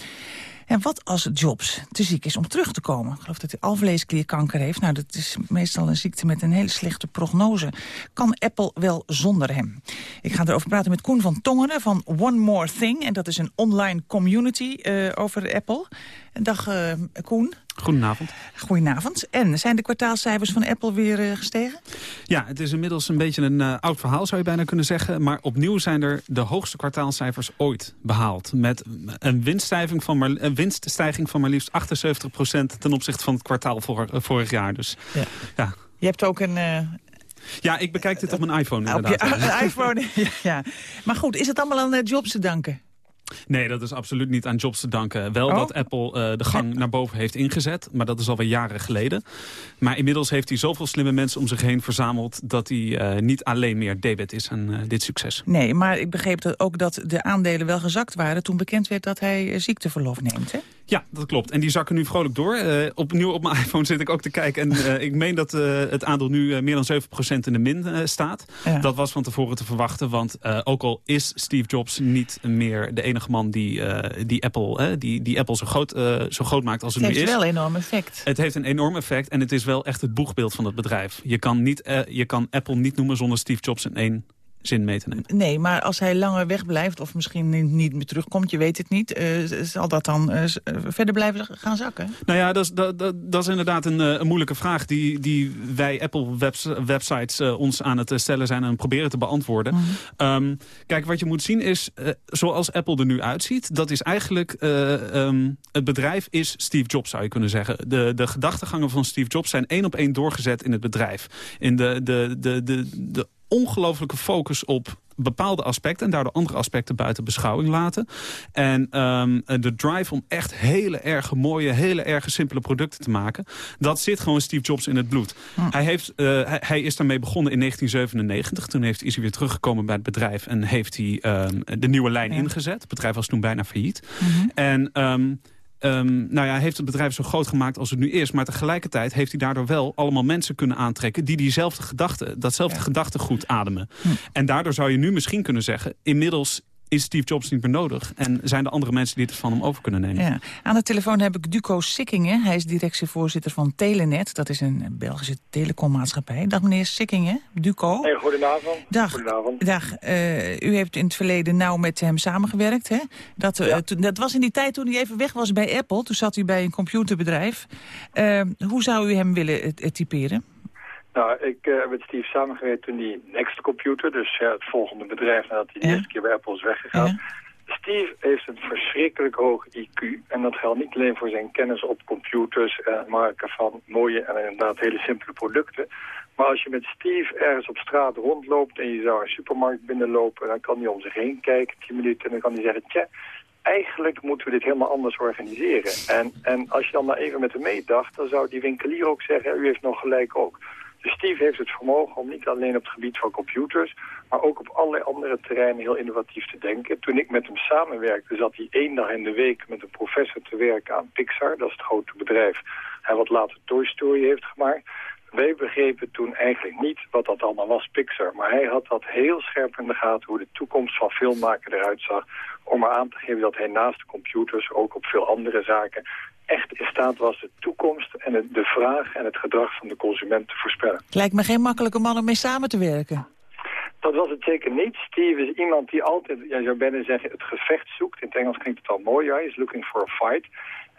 En wat als Jobs te ziek is om terug te komen? Ik geloof dat hij alvleesklierkanker heeft. Nou, dat is meestal een ziekte met een hele slechte prognose. Kan Apple wel zonder hem? Ik ga erover praten met Koen van Tongeren van One More Thing. En dat is een online community uh, over Apple. Dag uh, Koen. Goedenavond. Goedenavond. En zijn de kwartaalcijfers van Apple weer uh, gestegen? Ja, het is inmiddels een beetje een uh, oud verhaal, zou je bijna kunnen zeggen. Maar opnieuw zijn er de hoogste kwartaalcijfers ooit behaald. Met een winststijging van maar, een winststijging van maar liefst 78% ten opzichte van het kwartaal voor, uh, vorig jaar. Dus, ja. ja. Je hebt ook een... Ja, ik bekijk dit op mijn iPhone inderdaad. Op je iPhone, ja, ja. Maar goed, is het allemaal aan Jobs te danken? Nee, dat is absoluut niet aan Jobs te danken. Wel oh. dat Apple uh, de gang naar boven heeft ingezet, maar dat is alweer jaren geleden. Maar inmiddels heeft hij zoveel slimme mensen om zich heen verzameld... dat hij uh, niet alleen meer debet is aan uh, dit succes. Nee, maar ik begreep dat ook dat de aandelen wel gezakt waren... toen bekend werd dat hij ziekteverlof neemt, hè? Ja, dat klopt. En die zakken nu vrolijk door. Uh, opnieuw op mijn iPhone zit ik ook te kijken. En uh, ik meen dat uh, het aandeel nu meer dan 7% in de min staat. Ja. Dat was van tevoren te verwachten. Want ook al is Steve Jobs niet meer de enige man die, die, Apple, die, die Apple zo groot, zo groot maakt als het, het nu is. Het heeft wel een enorm effect. Het heeft een enorm effect. En het is wel echt het boegbeeld van het bedrijf. Je kan, niet, je kan Apple niet noemen zonder Steve Jobs in één zin mee te nemen. Nee, maar als hij langer wegblijft of misschien niet meer terugkomt, je weet het niet, uh, zal dat dan uh, verder blijven gaan zakken? Nou ja, dat is, dat, dat, dat is inderdaad een, een, moeilijke vraag die, die wij Apple webs, websites uh, ons aan het stellen zijn en proberen te beantwoorden. Mm -hmm. um, kijk, wat je moet zien is, zoals Apple er nu uitziet, dat is eigenlijk, um, het bedrijf is Steve Jobs zou je kunnen zeggen. De, de gedachtegangen van Steve Jobs zijn één op één doorgezet in het bedrijf. In de, de, de, de, de ongelofelijke focus op bepaalde aspecten... en daardoor andere aspecten buiten beschouwing laten. En ehm, de drive om echt hele erg mooie, hele erg simpele producten te maken... dat zit gewoon Steve Jobs in het bloed. Hij, heeft, eh, hij, hij is daarmee begonnen in 1997. Toen heeft, is hij weer teruggekomen bij het bedrijf... en heeft hij ehm, de nieuwe lijn ingezet. Het bedrijf was toen bijna failliet. En... ehm, ehm, nou ja, heeft het bedrijf zo groot gemaakt als het nu is. Maar tegelijkertijd heeft hij daardoor wel allemaal mensen kunnen aantrekken... die diezelfde gedachte, datzelfde gedachtegoed ademen. En daardoor zou je nu misschien kunnen zeggen... inmiddels is Steve Jobs niet meer nodig. En zijn er andere mensen die het van hem over kunnen nemen. Ja. Aan de telefoon heb ik Duco Sikkingen. Hij is directievoorzitter van Telenet. Dat is een Belgische telecommaatschappij. Dag meneer Sikkingen. Duco. Hey, goedenavond. Dag. Goedenavond. Dag. Eh, u heeft in het verleden nauw met hem samengewerkt. Hè? Dat, eh, toen- dat was in die tijd toen hij even weg was bij Apple. Toen zat u bij een computerbedrijf. Eh, hoe zou u hem willen typeren? Nou, ik eh, heb met Steve samengewerkt toen die Next Computer, dus ja, het volgende bedrijf nadat hij de eerste keer bij Apple is weggegaan. Steve heeft een verschrikkelijk hoog IQ. En dat geldt niet alleen voor zijn kennis op computers en het maken van mooie en inderdaad hele simpele producten. Maar als je met Steve ergens op straat rondloopt en je zou een supermarkt binnenlopen, dan kan hij om zich heen kijken, 10 minuten, en dan kan hij zeggen, tja, eigenlijk moeten we dit helemaal anders organiseren. En, en als je dan maar even met hem meedacht, dan zou die winkelier ook zeggen, u heeft nog gelijk ook. Steve heeft het vermogen om niet alleen op het gebied van computers, maar ook op allerlei andere terreinen heel innovatief te denken. Toen ik met hem samenwerkte, zat hij één dag in de week met een professor te werken aan Pixar. Dat is het grote bedrijf en wat later Toy Story heeft gemaakt. Wij begrepen toen eigenlijk niet wat dat allemaal was, Pixar. Maar hij had dat heel scherp in de gaten hoe de toekomst van filmmaken eruit zag. Om maar aan te geven dat hij naast de computers ook op veel andere zaken echt in staat was de toekomst en de vraag en het gedrag van de consument te voorspellen. Lijkt me geen makkelijke man om mee samen te werken. Dat was het zeker niet. Steve is iemand die altijd, jij zou bijna zeggen, het gevecht zoekt. In het Engels klinkt het al mooi, hij is looking for a fight.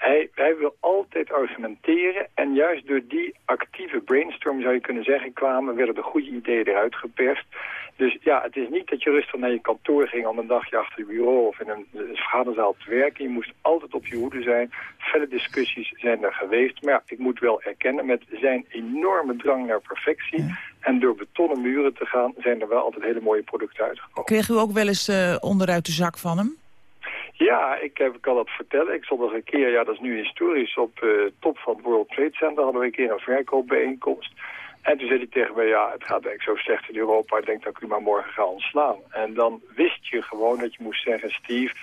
Hij, hij wil altijd argumenteren en juist door die actieve brainstorm zou je kunnen zeggen kwamen, werden de goede ideeën eruit geperst. Dus ja, het is niet dat je rustig naar je kantoor ging om een dagje achter je bureau of in een, een vergaderzaal te werken. Je moest altijd op je hoede zijn. Felle discussies zijn er geweest. Maar ja, ik moet wel erkennen, met zijn enorme drang naar perfectie en door betonnen muren te gaan, zijn er wel altijd hele mooie producten uitgekomen. Kreeg u ook wel eens eh, onderuit de zak van hem? Ja, ik, heb, ik kan dat vertellen. Ik stond nog een keer, ja dat is nu historisch, op eh, top van het World Trade Center hadden we een keer een verkoopbijeenkomst. En toen zei hij tegen mij, ja, het gaat eigenlijk zo slecht in Europa, ik denk dat ik u maar morgen ga ontslaan. En dan wist je gewoon dat je moest zeggen, Steve,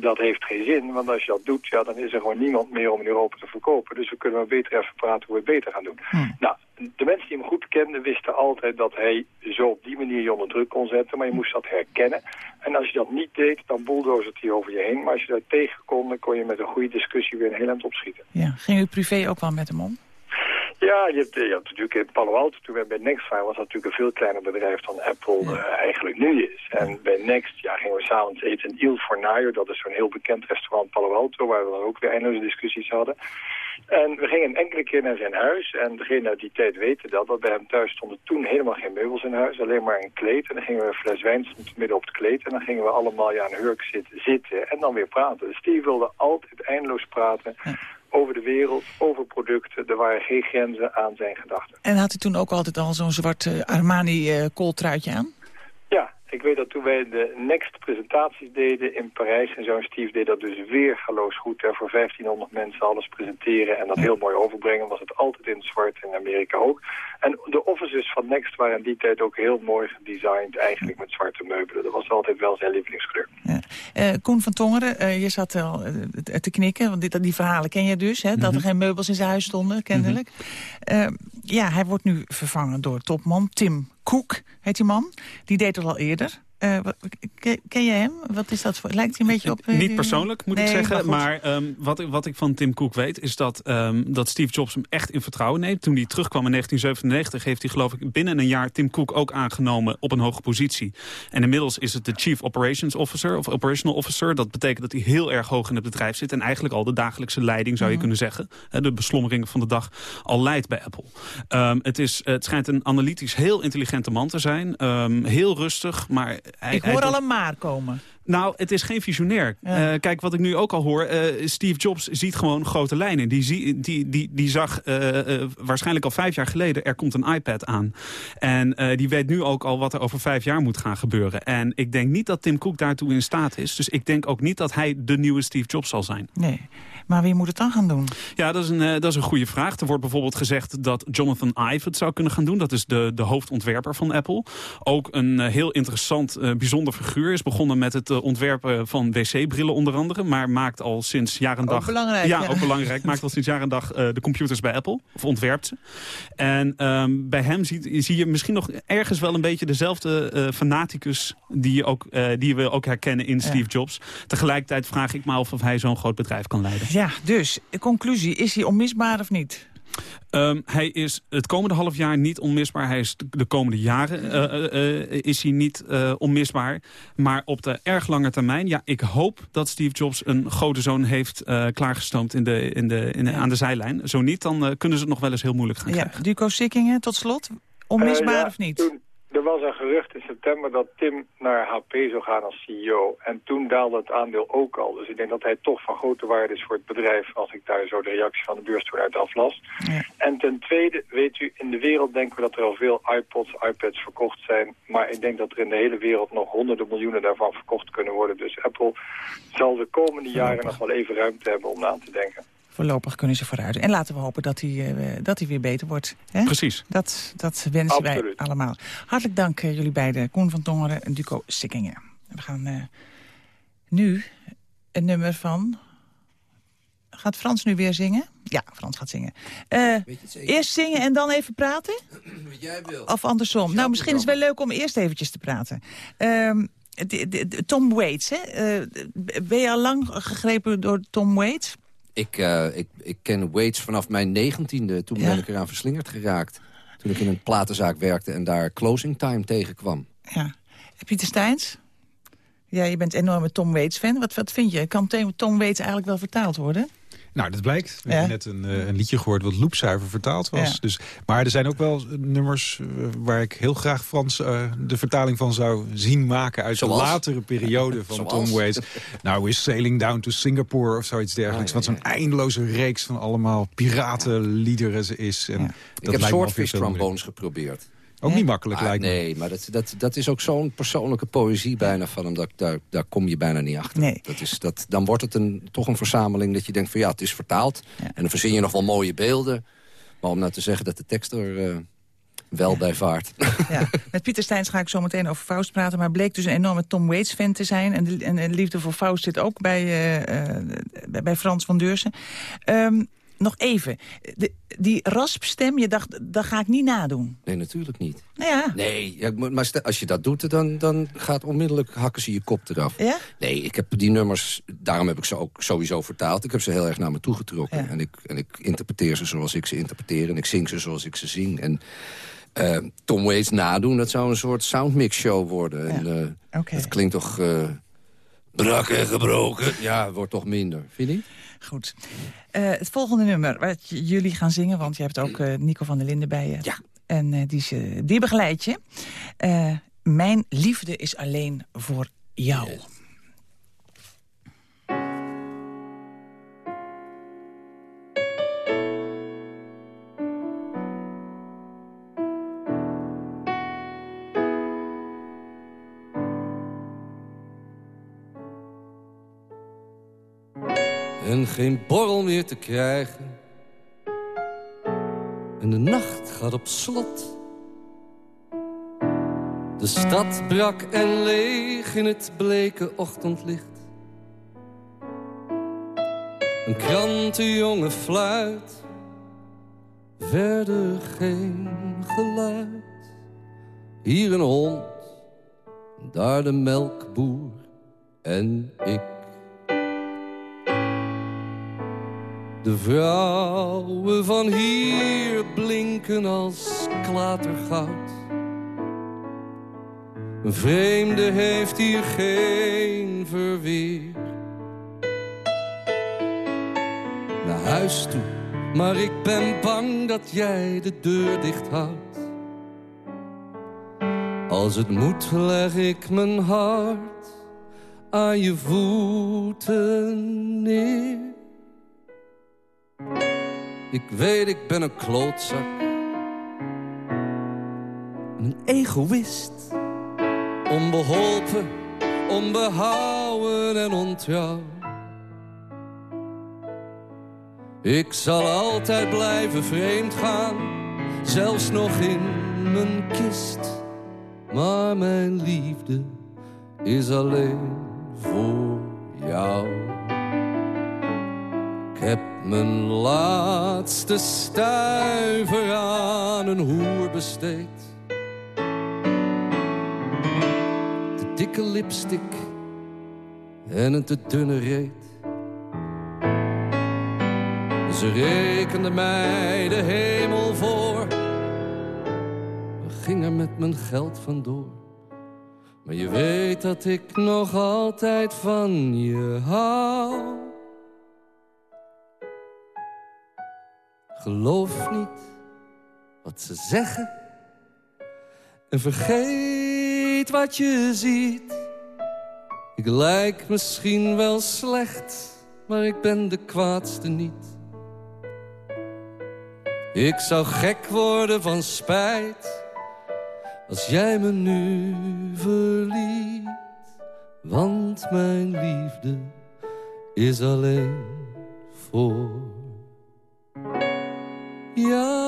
dat heeft geen zin. Want als je dat doet, ja, dan is er gewoon niemand meer om in Europa te verkopen. Dus we kunnen maar beter even praten hoe we het beter gaan doen. Nou, de mensen die hem goed kenden wisten altijd dat hij zo op die manier je onder druk kon zetten. Maar je moest dat herkennen. En als je dat niet deed, dan bulldozert hij over je heen. Maar als je daar tegen kon, dan kon je met een goede discussie weer een heel eind opschieten. Ja. Ging u privé ook wel met hem om? Ja, je hebt, je hebt natuurlijk in Palo Alto, toen we bij Nextfile was dat natuurlijk een veel kleiner bedrijf dan Apple eh, eigenlijk nu is. En bij Next ja, gingen we s'avonds eten in Il Fornaio, dat is zo'n heel bekend restaurant in Palo Alto, waar we dan ook weer eindeloze discussies hadden. En we gingen een enkele keer naar zijn huis. En degene uit die tijd weten dat. Want bij hem thuis stonden toen helemaal geen meubels in huis. Alleen maar een kleed. En dan gingen we een fles wijn stond midden op het kleed. En dan gingen we allemaal ja, aan een hurk zitten, zitten. En dan weer praten. Dus Steve wilde altijd eindeloos praten. Over de wereld, over producten. Er waren geen grenzen aan zijn gedachten. En had u toen ook altijd al zo'n zwart eh, Armani-kooltruitje aan? Ja, ik weet dat toen wij de Next presentaties deden in Parijs... en zo'n Steve deed dat dus weer galoos goed. Hè, voor 1500 mensen alles presenteren en dat heel mooi overbrengen... was het altijd in het zwart in Amerika ook. En de offices van Next waren in die tijd ook heel mooi gedesigned... eigenlijk met zwarte meubelen. Dat was altijd wel zijn lievelingskleur. Eh, Koen van Tongeren, eh, je zat al eh, te knikken, want dit, die verhalen ken je dus, hè, dat er geen meubels in zijn huis stonden, kennelijk. Eh, ja, hij wordt nu vervangen door topman Tim Cook, heet die man. Die deed het al eerder. Eh, ken, je hem? Wat is dat voor? Lijkt hij een beetje op... eh, Niet persoonlijk, moet ik zeggen. Maar, ehm, wat, ik- wat ik van Tim Cook weet, is dat, ehm, dat Steve Jobs hem echt in vertrouwen neemt. Toen hij terugkwam in 1997, heeft hij geloof ik binnen een jaar Tim Cook ook aangenomen op een hoge positie. En inmiddels is het de Chief Operations Officer, of Operational Officer. Dat betekent dat hij heel erg hoog in het bedrijf zit. En eigenlijk al de dagelijkse leiding, zou je Mhm. kunnen zeggen. hè, De beslommeringen van de dag al leidt bij Apple. Ehm, het, is, het schijnt een analytisch heel intelligente man te zijn. Heel rustig, maar... Ik hoor al een maar komen. Nou, het is geen visionair. Ja. Eh, kijk, wat ik nu ook al hoor, eh, Steve Jobs ziet gewoon grote lijnen. Die, zie, die, die, die zag eh, waarschijnlijk al vijf jaar geleden, er komt een iPad aan. En die weet nu ook al wat er over vijf jaar moet gaan gebeuren. En ik denk niet dat Tim Cook daartoe in staat is. Dus ik denk ook niet dat hij de nieuwe Steve Jobs zal zijn. Nee. Maar wie moet het dan gaan doen? Ja, dat is, een, dat is een goede vraag. Er wordt bijvoorbeeld gezegd dat Jonathan Ive het zou kunnen gaan doen. Dat is de, de hoofdontwerper van Apple. Ook een heel interessant, bijzonder figuur. Is begonnen met het ontwerpen van wc-brillen onder andere. Maar maakt al sinds jaar en Ook dag... belangrijk, Ja, ja. ook belangrijk. Maakt al sinds jaar en dag eh, de computers bij Apple. Of ontwerpt ze. En ehm, bij hem ziet, zie je misschien nog ergens wel een beetje dezelfde eh, fanaticus... Die, je ook, eh, die we ook herkennen in Steve Jobs. Tegelijkertijd vraag ik me af of hij zo'n groot bedrijf kan leiden. Ja, dus, de conclusie, is hij onmisbaar of niet? Ehm, hij is het komende half jaar niet onmisbaar. Hij is de- de komende jaren eh, eh, eh, is hij niet eh, onmisbaar. Maar op de erg lange termijn, ja, ik hoop dat Steve Jobs een godenzoon heeft eh, klaargestoomd in de, in de, in de, aan de zijlijn. Zo niet, dan kunnen ze het nog wel eens heel moeilijk gaan Ja, krijgen. Duco Sikkingen, tot slot. Onmisbaar ja, of niet? toen- er was een gerucht in september dat Tim naar HP zou gaan als CEO. En toen daalde het aandeel ook al. Dus ik denk dat hij toch van grote waarde is voor het bedrijf... als ik daar zo de reactie van de beurs toen uit aflas. En ten tweede, weet u, in de wereld denken we dat er al veel iPods, iPads verkocht zijn. Maar ik denk dat er in de hele wereld nog honderden miljoenen daarvan verkocht kunnen worden. Dus Apple zal de komende jaren nog wel even ruimte hebben om aan te denken. Voorlopig kunnen ze vooruit. En laten we hopen dat hij, eh, dat hij weer beter wordt. Hè? Precies. Dat, dat wensen wij allemaal. Hartelijk dank eh, jullie beiden, Koen van Tongeren en Duco Sikkingen. We gaan eh, nu een nummer van... Gaat Frans nu weer zingen? Ja, Frans gaat zingen. Eh, eerst zingen en dan even praten? Wat jij wil. Of andersom? Nou, misschien is het wel leuk om eerst eventjes te praten. Ehm, de- de- de- Tom Waits, hè? Eh, ben je al lang gegrepen door Tom Waits? Ik, eh, ik, ik ken Waits vanaf mijn negentiende. Toen Ja. ben ik eraan verslingerd geraakt. Toen ik in een platenzaak werkte en daar Closing Time tegenkwam. Ja. Pieter Steins? Ja, je bent een enorme Tom Waits-fan. Wat, wat vind je? Kan Tom Waits eigenlijk wel vertaald worden? Nou, dat blijkt. We Ja. hebben net een, eh, een liedje gehoord wat loopzuiver vertaald was. Ja. Dus, maar er zijn ook wel nummers eh, waar ik heel graag Frans eh, de vertaling van zou zien maken... uit Zoals? de latere periode van Zoals? Tom Waits. Nou, is Sailing Down to Singapore of zoiets dergelijks. Ah, Wat zo'n eindeloze reeks van allemaal piratenliederen is. En dat ik heb moeilijk. trombones geprobeerd. Ook niet makkelijk, Ah, lijkt me. Nee, maar dat, dat, dat is ook zo'n persoonlijke poëzie bijna van hem. Dat, daar, daar kom je bijna niet achter. Nee. Dat is, dat, dan wordt het een, toch een verzameling dat je denkt van ja, het is vertaald. En dan verzin je nog wel mooie beelden. Maar om nou te zeggen dat de tekst er eh, wel bij vaart. Ja. Met Pieter Steins ga ik zo meteen over Faust praten... maar bleek dus een enorme Tom Waits-fan te zijn. En de, en de liefde voor Faust zit ook bij, eh, eh, bij, bij Frans van Deursen. Ehm, nog even. De, die raspstem, je dacht, dat ga ik niet nadoen. Nee, natuurlijk niet. Nou ja. Nee, ja, maar als je dat doet, dan, dan gaat onmiddellijk hakken ze je kop eraf. Ja? Nee, ik heb die nummers, daarom heb ik ze ook sowieso vertaald. Ik heb ze heel erg naar me toe getrokken. En, ik, en ik interpreteer ze zoals ik ze interpreteer. En ik zing ze zoals ik ze zing. En eh, Tom Waits nadoen, dat zou een soort soundmix show worden. En, eh, Oké. Het klinkt toch eh, brak en gebroken. Ja, wordt toch minder, vind je? Goed. Eh, het volgende nummer wat jullie gaan zingen... want je hebt ook eh, Nico van der Linden bij je. Ja. En eh, die, is, die begeleid je. Mijn liefde is alleen voor jou. En geen borrel meer te krijgen. En de nacht gaat op slot. De stad brak en leeg in het bleke ochtendlicht. Een krantenjongen fluit. Verder geen geluid. Hier een hond. Daar de melkboer. En ik. De vrouwen van hier blinken als klatergoud. Een vreemde heeft hier geen verweer. Naar huis toe, maar ik ben bang dat jij de deur dicht houdt. Als het moet leg ik mijn hart aan je voeten neer. Ik weet, ik ben een klootzak. Een egoïst. Onbeholpen, onbehouden en ontrouw. Ik zal altijd blijven vreemd gaan, zelfs nog in mijn kist. Maar mijn liefde is alleen voor jou. Ik heb mijn laatste stuiver aan een hoer besteed. De dikke lipstick en een te dunne reet. Ze rekende mij de hemel voor. We gingen met mijn geld vandoor. Maar je weet dat ik nog altijd van je hou. Geloof niet wat ze zeggen. En vergeet wat je ziet. Ik lijk misschien wel slecht, maar ik ben de kwaadste niet. Ik zou gek worden van spijt als jij me nu verliet. Want mijn liefde is alleen voor jou.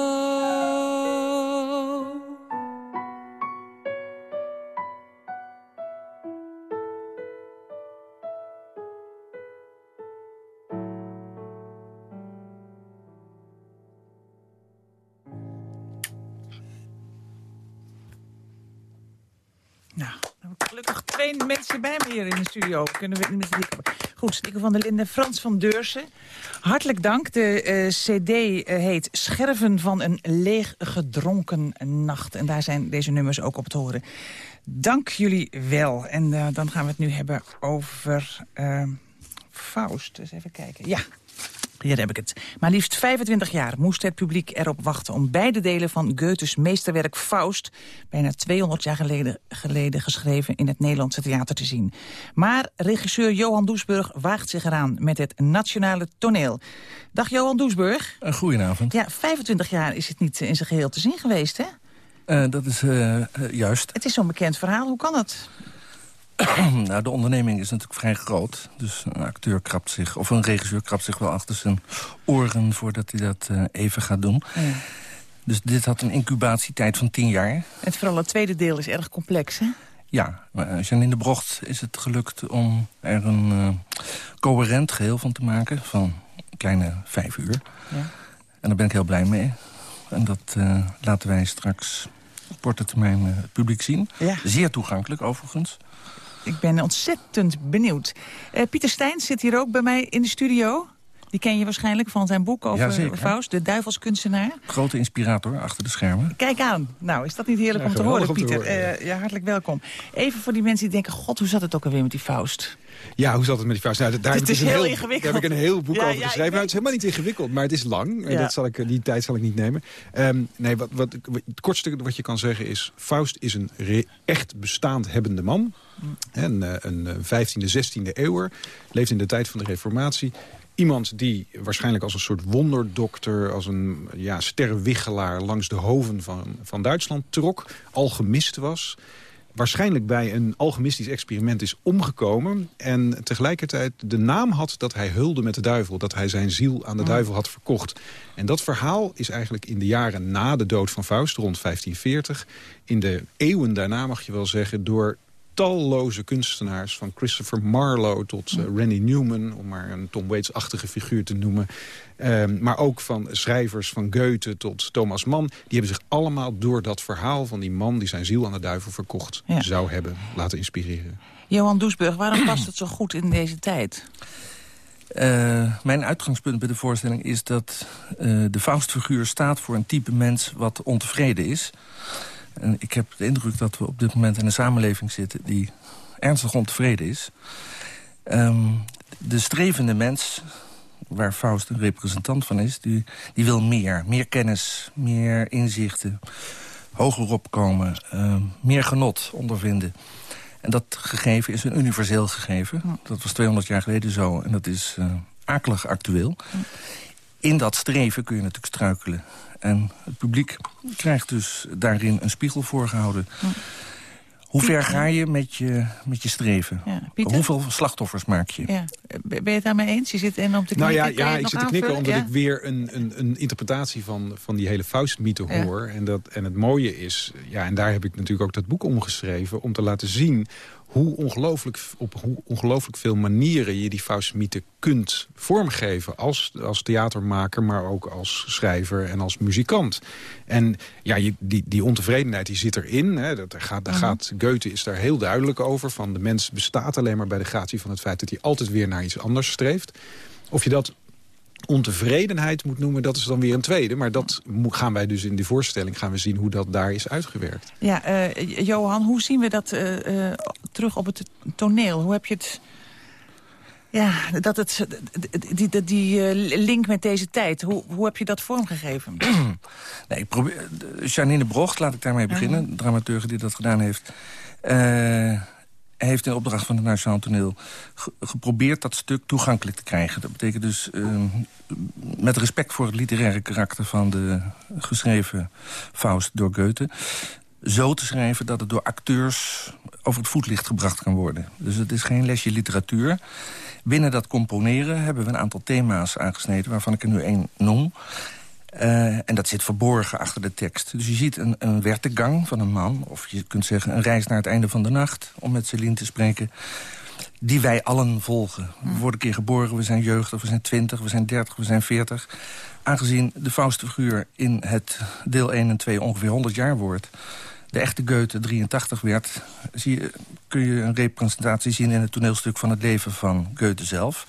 Hier in de studio. Kunnen we niet. Goed, Stieke van der Linden, Frans van Deursen. Hartelijk dank. De eh, cd eh, heet Scherven van een leeg gedronken nacht. En daar zijn deze nummers ook op te horen. Dank jullie wel. En eh, dan gaan we het nu hebben over Faust. Dus even kijken. Ja, hier heb ik het. Maar liefst 25 jaar moest het publiek erop wachten... om beide delen van Goethes meesterwerk Faust... bijna 200 jaar geleden, geleden geschreven in het Nederlandse theater te zien. Maar regisseur Johan Doesburg waagt zich eraan met het Nationale Toneel. Dag Johan Doesburg. Goedenavond. Ja, 25 jaar is het niet in zijn geheel te zien geweest, hè? Eh, dat is eh, eh, juist. Het is zo'n bekend verhaal. Hoe kan het? nou, de onderneming is natuurlijk vrij groot. Dus een acteur krapt zich, of een regisseur krapt zich wel achter zijn oren... voordat hij dat eh, even gaat doen. Dus dit had een incubatietijd van tien jaar. En vooral het tweede deel is erg complex, hè? Ja, maar Janine de Brocht is het gelukt om er een eh, coherent geheel van te maken... van een kleine vijf uur. Ja. En daar ben ik heel blij mee. En dat eh, laten wij straks op korte termijn het publiek zien. Ja. Zeer toegankelijk, overigens. Ik ben ontzettend benieuwd. Eh, Pieter Steins zit hier ook bij mij in de studio. Die ken je waarschijnlijk van zijn boek over Jazeker. Faust, de duivelskunstenaar. Grote inspirator achter de schermen. Kijk aan. Nou, is dat niet heerlijk Ja, om te horen, om te Pieter? horen, Eh, ja, hartelijk welkom. Even voor die mensen die denken, god, hoe zat het ook alweer met die Faust? Ja, hoe zat het met die Faust? Nou, daar Het heb ik is dus een heel heel, ingewikkeld. Daar heb ik een heel boek Ja, over ja, geschreven. Nou, weet- het is helemaal niet ingewikkeld, maar het is lang. Ja. dat zal ik, die tijd zal ik niet nemen. Ehm, nee, wat, wat, het kortste wat je kan zeggen is... Faust is een echt bestaand hebbende man. En, eh, een eh, 15e, 16e eeuwer. Leeft in de tijd van de reformatie. Iemand die waarschijnlijk als een soort wonderdokter... als een ja, sterrenwiggelaar langs de hoven van, van Duitsland trok. Alchemist was waarschijnlijk bij een alchemistisch experiment is omgekomen... en tegelijkertijd de naam had dat hij hulde met de duivel. Dat hij zijn ziel aan de duivel had verkocht. En dat verhaal is eigenlijk in de jaren na de dood van Faust, rond 1540... in de eeuwen daarna, mag je wel zeggen, door talloze kunstenaars... van Christopher Marlowe tot uh, Randy Newman... om maar een Tom Waits-achtige figuur te noemen... Um, maar ook van schrijvers van Goethe tot Thomas Mann. Die hebben zich allemaal door dat verhaal van die man... die zijn ziel aan de duivel verkocht Ja. zou hebben laten inspireren. Johan Doesburg, waarom past het zo goed in deze tijd? Uh, mijn uitgangspunt bij de voorstelling is dat uh, de Faustfiguur staat voor een type mens wat ontevreden is. En ik heb de indruk dat we op dit moment in een samenleving zitten die ernstig ontevreden is. Um, de strevende mens, waar Faust een representant van is, die, die wil meer. Meer kennis, meer inzichten, hoger opkomen, uh, meer genot ondervinden. En dat gegeven is een universeel gegeven. Dat was 200 jaar geleden zo en dat is uh, akelig actueel. In dat streven kun je natuurlijk struikelen. En het publiek krijgt dus daarin een spiegel voorgehouden. Hoe ver ga je met je, met je streven? Hoeveel slachtoffers maak je? Ja. Ben je het daarmee eens? Je zit in om te knikken. Nou ja, ja ik zit te knikken omdat ik weer een, een, een interpretatie van, van die hele Faust-mythe hoor. En, dat, en het mooie is, ja, en daar heb ik natuurlijk ook dat boek om geschreven... om te laten zien hoe ongelooflijk, op hoe ongelooflijk veel manieren je die Faust-mythe kunt vormgeven. Als, als theatermaker, maar ook als schrijver en als muzikant. En ja, je, die, die ontevredenheid die zit erin. Hè. Dat, gaat, daar gaat, Goethe is daar heel duidelijk over. Van de mens bestaat alleen maar bij de gratie van het feit... dat hij altijd weer naar iets anders streeft. Of je dat ontevredenheid moet noemen, dat is dan weer een tweede. Maar dat gaan wij dus in die voorstelling gaan we zien hoe dat daar is uitgewerkt. Ja, uh, Johan, hoe zien we dat uh, uh, terug op het toneel? Hoe heb je het... Ja, dat het, die, die, die link met deze tijd, hoe, hoe heb je dat vormgegeven? nee, ik probeer, Janine Brocht, laat ik daarmee beginnen. De dramaturge die dat gedaan heeft heeft in opdracht van het Nationaal Toneel geprobeerd dat stuk toegankelijk te krijgen. Dat betekent dus uh, met respect voor het literaire karakter van de geschreven Faust door Goethe zo te schrijven dat het door acteurs over het voetlicht gebracht kan worden. Dus het is geen lesje literatuur. Binnen dat componeren hebben we een aantal thema's aangesneden... waarvan ik er nu één noem. Uh, en dat zit verborgen achter de tekst. Dus je ziet een, een wertegang van een man... of je kunt zeggen een reis naar het einde van de nacht... om met Celine te spreken die wij allen volgen. We worden een keer geboren, we zijn jeugdig, we zijn 20, we zijn 30, we zijn 40. Aangezien de Faustfiguur in het deel 1 en 2 ongeveer 100 jaar wordt... de echte Goethe 83 werd... Zie je, kun je een representatie zien in het toneelstuk van het leven van Goethe zelf...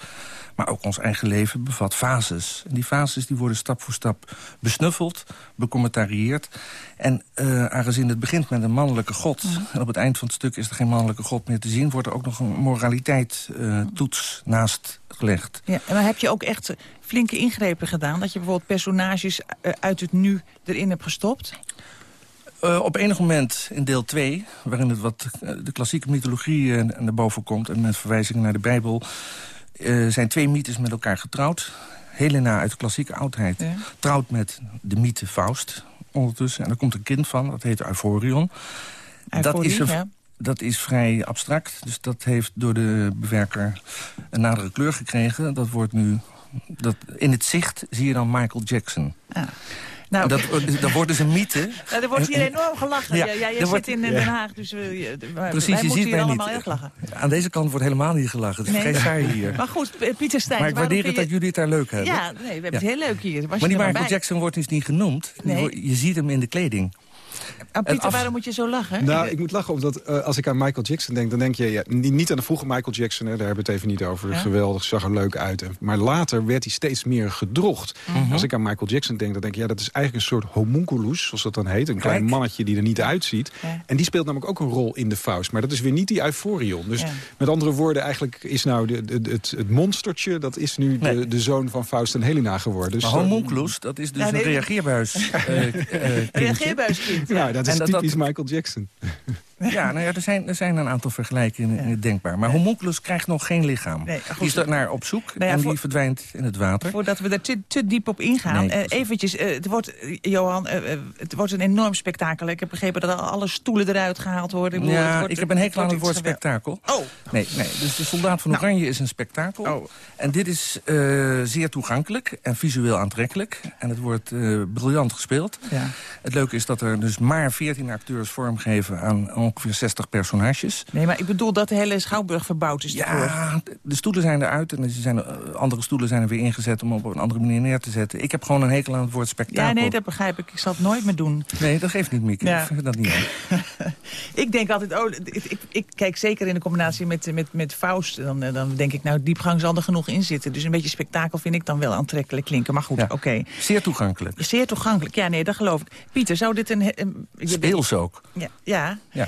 Maar ook ons eigen leven bevat fases. En die fases die worden stap voor stap besnuffeld, becommentarieerd. En uh, aangezien het begint met een mannelijke god... Mhm. en op het eind van het stuk is er geen mannelijke god meer te zien... wordt er ook nog een moraliteit uh, toets naast gelegd. Ja, maar heb je ook echt flinke ingrepen gedaan? Dat je bijvoorbeeld personages eh, uit het nu erin hebt gestopt? Uh, op enig moment in deel 2, waarin het wat de klassieke mythologie naar boven komt... en met verwijzingen naar de Bijbel... Uh, zijn twee mythes met elkaar getrouwd. Helena uit de klassieke oudheid ja. trouwt met de mythe Faust ondertussen. En er komt een kind van, dat heet Euphorion. dat, is een, dat is vrij abstract. Dus dat heeft door de bewerker een nadere kleur gekregen. Dat wordt nu... Dat, in het zicht zie je dan Michael Jackson. Ja. Nou, dat, dat wordt dus een mythe. Nou, er wordt hier enorm gelachen. Ja, ja, jij zit wordt, in Den Haag, dus we, Precies, wij je ziet hier allemaal niet. erg lachen. Aan deze kant wordt helemaal niet gelachen. Het is nee. geen saai hier. Maar goed, Pieter Stijn... Maar ik waardeer het dat jullie het daar leuk hebben. Ja, nee, we hebben het heel leuk hier. Was maar die Michael Jackson wordt dus niet genoemd. Nee. Je ziet hem in de kleding. Ah, Pieter, waarom moet je zo lachen? Nou, ik moet lachen omdat uh, als ik aan Michael Jackson denk... dan denk je ja, niet aan de vroege Michael Jackson, hè, daar hebben we het even niet over. Ja? Geweldig, zag er leuk uit. Maar later werd hij steeds meer gedrocht. Mhm. Als ik aan Michael Jackson denk, dan denk je... ja, dat is eigenlijk een soort homunculus, zoals dat dan heet. Een klein mannetje die er niet uitziet. Ja. En die speelt namelijk ook een rol in de Faust. Maar dat is weer niet die Euphorion. Dus met andere woorden, eigenlijk is nou de, de, het, het monstertje... dat is nu nee. de, de zoon van Faust en Helena geworden. Dus maar homunculus, dat is dus een reageerbuis. uh, uh, reageerbuiskind. Ja, dat is typisch Michael Jackson. Ja, nou ja, er zijn, er zijn een aantal vergelijkingen ja. denkbaar. Maar Homunculus krijgt nog geen lichaam. Nee, die is daar naar op zoek nou ja, en die verdwijnt in het water. Voordat we er te, te diep op ingaan. Nee, uh, eventjes, uh, het wordt, Johan, uh, het wordt een enorm spektakel. Ik heb begrepen dat alle stoelen eruit gehaald worden. Ik ja, wordt, ik heb een hekel aan het woord spektakel. Oh. Nee, nee, dus de Soldaat van nou. Oranje is een spektakel. Oh. En dit is zeer toegankelijk en visueel aantrekkelijk. En het wordt briljant gespeeld. Ja. Het leuke is dat er dus maar 14 acteurs vormgeven aan ongeveer 60 personages. Nee, maar ik bedoel dat de hele Schouwburg verbouwd is. Ja, de stoelen zijn eruit en er zijn, andere stoelen zijn er weer ingezet... om op een andere manier neer te zetten. Ik heb gewoon een hekel aan het woord spektakel. Ja, nee, dat begrijp ik. Ik zal het nooit meer doen. Nee, dat geeft niet, Mieke. Ja. Ik dat niet Ik denk altijd, oh, ik, ik, kijk zeker in de combinatie met, met, met Faust... Dan, dan denk ik, nou, diepgang zal er genoeg in zitten. Dus een beetje spektakel vind ik dan wel aantrekkelijk klinken. Maar goed, ja. oké. Zeer toegankelijk. Zeer toegankelijk, ja, nee, dat geloof ik. Pieter, zou dit een... een Speels ook. Ja, ja. ja.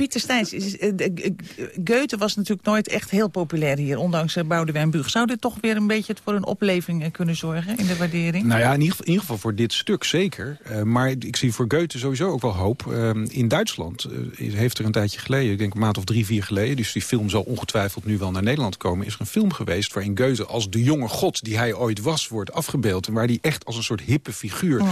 Pieter Steins, Goethe was natuurlijk nooit echt heel populair hier, ondanks uh, Boudewijn Buug. Zou dit toch weer een beetje voor een opleving kunnen zorgen in de waardering? Nou ja, in ieder, in ieder geval voor dit stuk zeker. Uh, maar ik zie voor Goethe sowieso ook wel hoop. in Duitsland heeft er een tijdje geleden, ik denk een maand of drie, vier geleden... dus die film zal ongetwijfeld nu wel naar Nederland komen... is er een film geweest waarin Goethe als de jonge god die hij ooit was... wordt afgebeeld en waar hij echt als een soort hippe figuur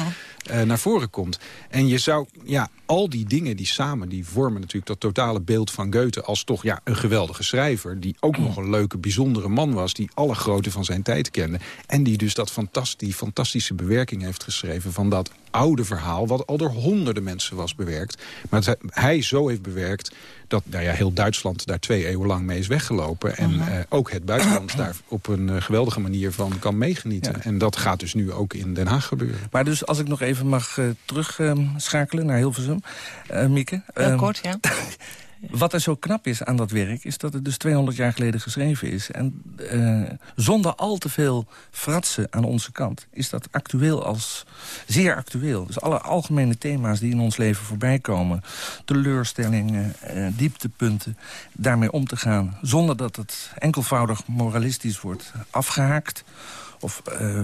naar voren komt. En je zou, ja, al die dingen die samen, die vormen natuurlijk dat totale beeld van Goethe... als toch ja, een geweldige schrijver, die ook nog een leuke, bijzondere man was... die alle grootte van zijn tijd kende. En die dus dat fantast die fantastische bewerking heeft geschreven van dat oude verhaal... wat al door honderden mensen was bewerkt. Maar het, hij zo heeft bewerkt dat nou ja, heel Duitsland daar twee eeuwen lang mee is weggelopen. En uh, ook het buitenland daar op een uh, geweldige manier van kan meegenieten. Ja. En dat gaat dus nu ook in Den Haag gebeuren. Maar dus als ik nog even mag uh, terugschakelen naar Hilversum, Mieke. Heel kort, ja. Wat er zo knap is aan dat werk, is dat het dus 200 jaar geleden geschreven is. En uh, zonder al te veel fratsen aan onze kant is dat actueel als zeer actueel. Dus alle algemene thema's die in ons leven voorbij komen... teleurstellingen, uh, dieptepunten, daarmee om te gaan... zonder dat het enkelvoudig moralistisch wordt afgehaakt... of uh,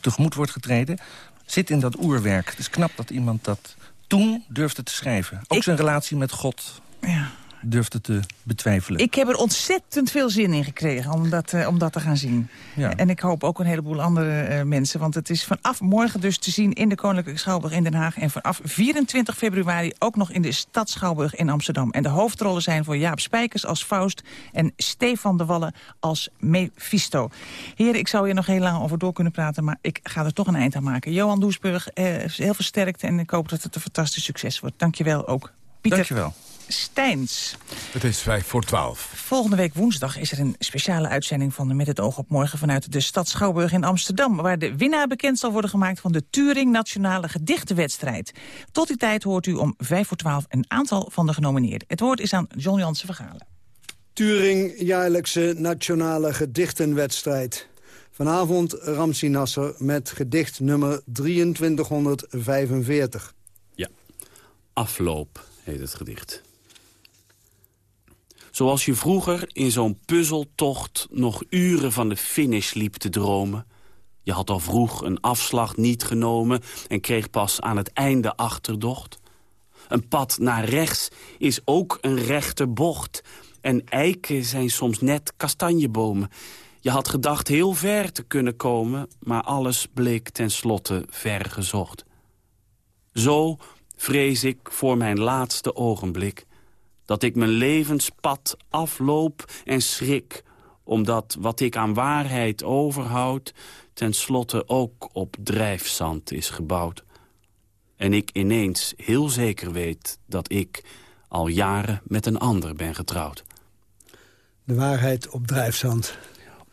tegemoet wordt getreden, zit in dat oerwerk. Het is knap dat iemand dat toen durfde te schrijven. Ook Ik... zijn relatie met God ja. durfde te betwijfelen. Ik heb er ontzettend veel zin in gekregen om dat, uh, om dat te gaan zien. Ja. En ik hoop ook een heleboel andere uh, mensen. Want het is vanaf morgen dus te zien in de Koninklijke Schouwburg in Den Haag. En vanaf 24 februari ook nog in de Stad Schouwburg in Amsterdam. En de hoofdrollen zijn voor Jaap Spijkers als Faust... en Stefan de Wallen als Mephisto. Heren, ik zou hier nog heel lang over door kunnen praten... maar ik ga er toch een eind aan maken. Johan Doesburg, uh, heel versterkt en ik hoop dat het een fantastisch succes wordt. Dank je wel ook. Pieter. Dankjewel. Steins. Het is vijf voor twaalf. Volgende week woensdag is er een speciale uitzending van Met het oog op morgen... vanuit de stad Schouwburg in Amsterdam... waar de winnaar bekend zal worden gemaakt van de Turing Nationale Gedichtenwedstrijd. Tot die tijd hoort u om vijf voor twaalf een aantal van de genomineerden. Het woord is aan John Jansen Vergalen. Turing Jaarlijkse Nationale Gedichtenwedstrijd. Vanavond Ramsi Nasser met gedicht nummer 2345. Ja, afloop heet het gedicht. Zoals je vroeger in zo'n puzzeltocht nog uren van de finish liep te dromen. Je had al vroeg een afslag niet genomen en kreeg pas aan het einde achterdocht. Een pad naar rechts is ook een rechte bocht. En eiken zijn soms net kastanjebomen. Je had gedacht heel ver te kunnen komen, maar alles bleek tenslotte ver gezocht. Zo vrees ik voor mijn laatste ogenblik dat ik mijn levenspad afloop en schrik... omdat wat ik aan waarheid overhoud... tenslotte ook op drijfzand is gebouwd. En ik ineens heel zeker weet dat ik al jaren met een ander ben getrouwd. De waarheid op drijfzand.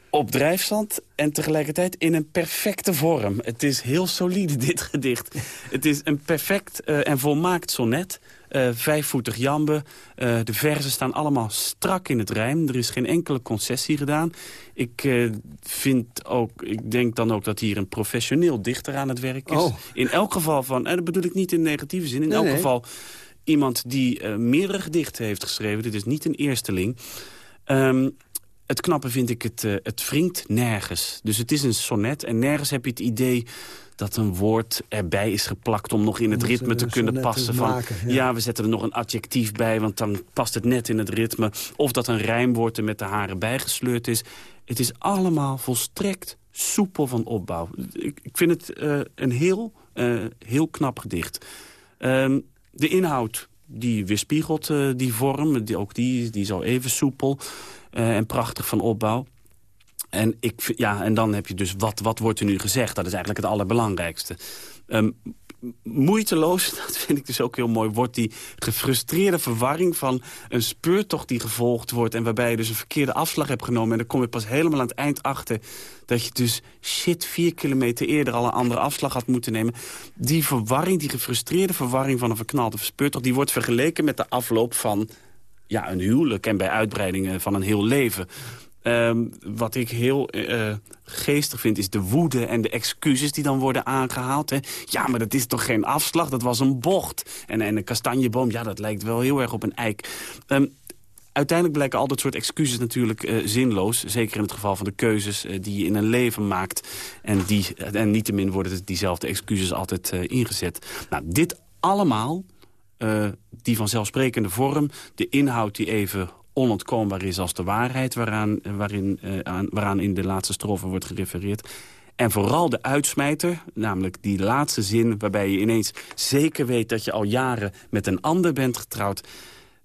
Op drijfzand en tegelijkertijd in een perfecte vorm. Het is heel solide, dit gedicht. Het is een perfect uh, en volmaakt sonnet... Uh, vijfvoetig jambe. Uh, de verzen staan allemaal strak in het rijm. Er is geen enkele concessie gedaan. Ik uh, vind ook, ik denk dan ook dat hier een professioneel dichter aan het werk is. Oh. In elk geval van, en dat bedoel ik niet in negatieve zin. In nee, elk nee. geval iemand die meerdere gedichten heeft geschreven. Dit is niet een eersteling. Um, het knappe vind ik, het, uh, het wringt nergens. Dus het is een sonnet en nergens heb je het idee dat een woord erbij is geplakt... om nog in het ritme te kunnen passen. Van, maken, ja. ja. we zetten er nog een adjectief bij, want dan past het net in het ritme. Of dat een rijmwoord er met de haren bijgesleurd is. Het is allemaal volstrekt soepel van opbouw. Ik, ik vind het uh, een heel, uh, heel knap gedicht. Um, de inhoud, die weerspiegelt uh, die vorm. Die, ook die, die is al even soepel en prachtig van opbouw. En, ik, ja, en dan heb je dus, wat, wat wordt er nu gezegd? Dat is eigenlijk het allerbelangrijkste. Um, moeiteloos, dat vind ik dus ook heel mooi... wordt die gefrustreerde verwarring van een speurtocht die gevolgd wordt... en waarbij je dus een verkeerde afslag hebt genomen... en dan kom je pas helemaal aan het eind achter... dat je dus shit vier kilometer eerder al een andere afslag had moeten nemen. Die verwarring, die gefrustreerde verwarring van een verknalde speurtocht... die wordt vergeleken met de afloop van ja, een huwelijk... en bij uitbreidingen van een heel leven... Um, wat ik heel uh, geestig vind is de woede en de excuses die dan worden aangehaald. Hè. Ja, maar dat is toch geen afslag, dat was een bocht. En, en een kastanjeboom, ja, dat lijkt wel heel erg op een eik. Um, uiteindelijk blijken al dat soort excuses natuurlijk uh, zinloos. Zeker in het geval van de keuzes die je in een leven maakt. En, die, en niettemin worden diezelfde excuses altijd ingezet. Nou, dit allemaal die vanzelfsprekende vorm, de inhoud die even onontkoombaar is als de waarheid... waaraan, waarin, uh, aan, waaraan in de laatste strofe wordt gerefereerd. En vooral de uitsmijter, namelijk die laatste zin... waarbij je ineens zeker weet dat je al jaren met een ander bent getrouwd...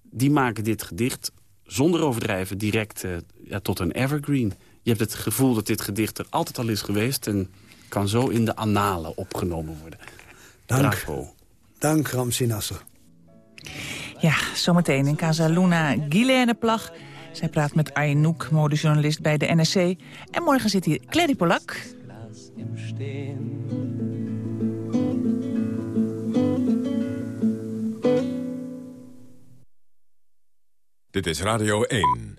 die maken dit gedicht zonder overdrijven direct uh, ja, tot een evergreen. Je hebt het gevoel dat dit gedicht er altijd al is geweest... en kan zo in de annalen opgenomen worden. Dank. Bravo. Dank, Ramsi Nasser. Ja, zometeen in Casa Luna Guilaine Plag. Zij praat met Aynouk, modejournalist bij de NSC. En morgen zit hier Clary Polak. Dit is Radio 1.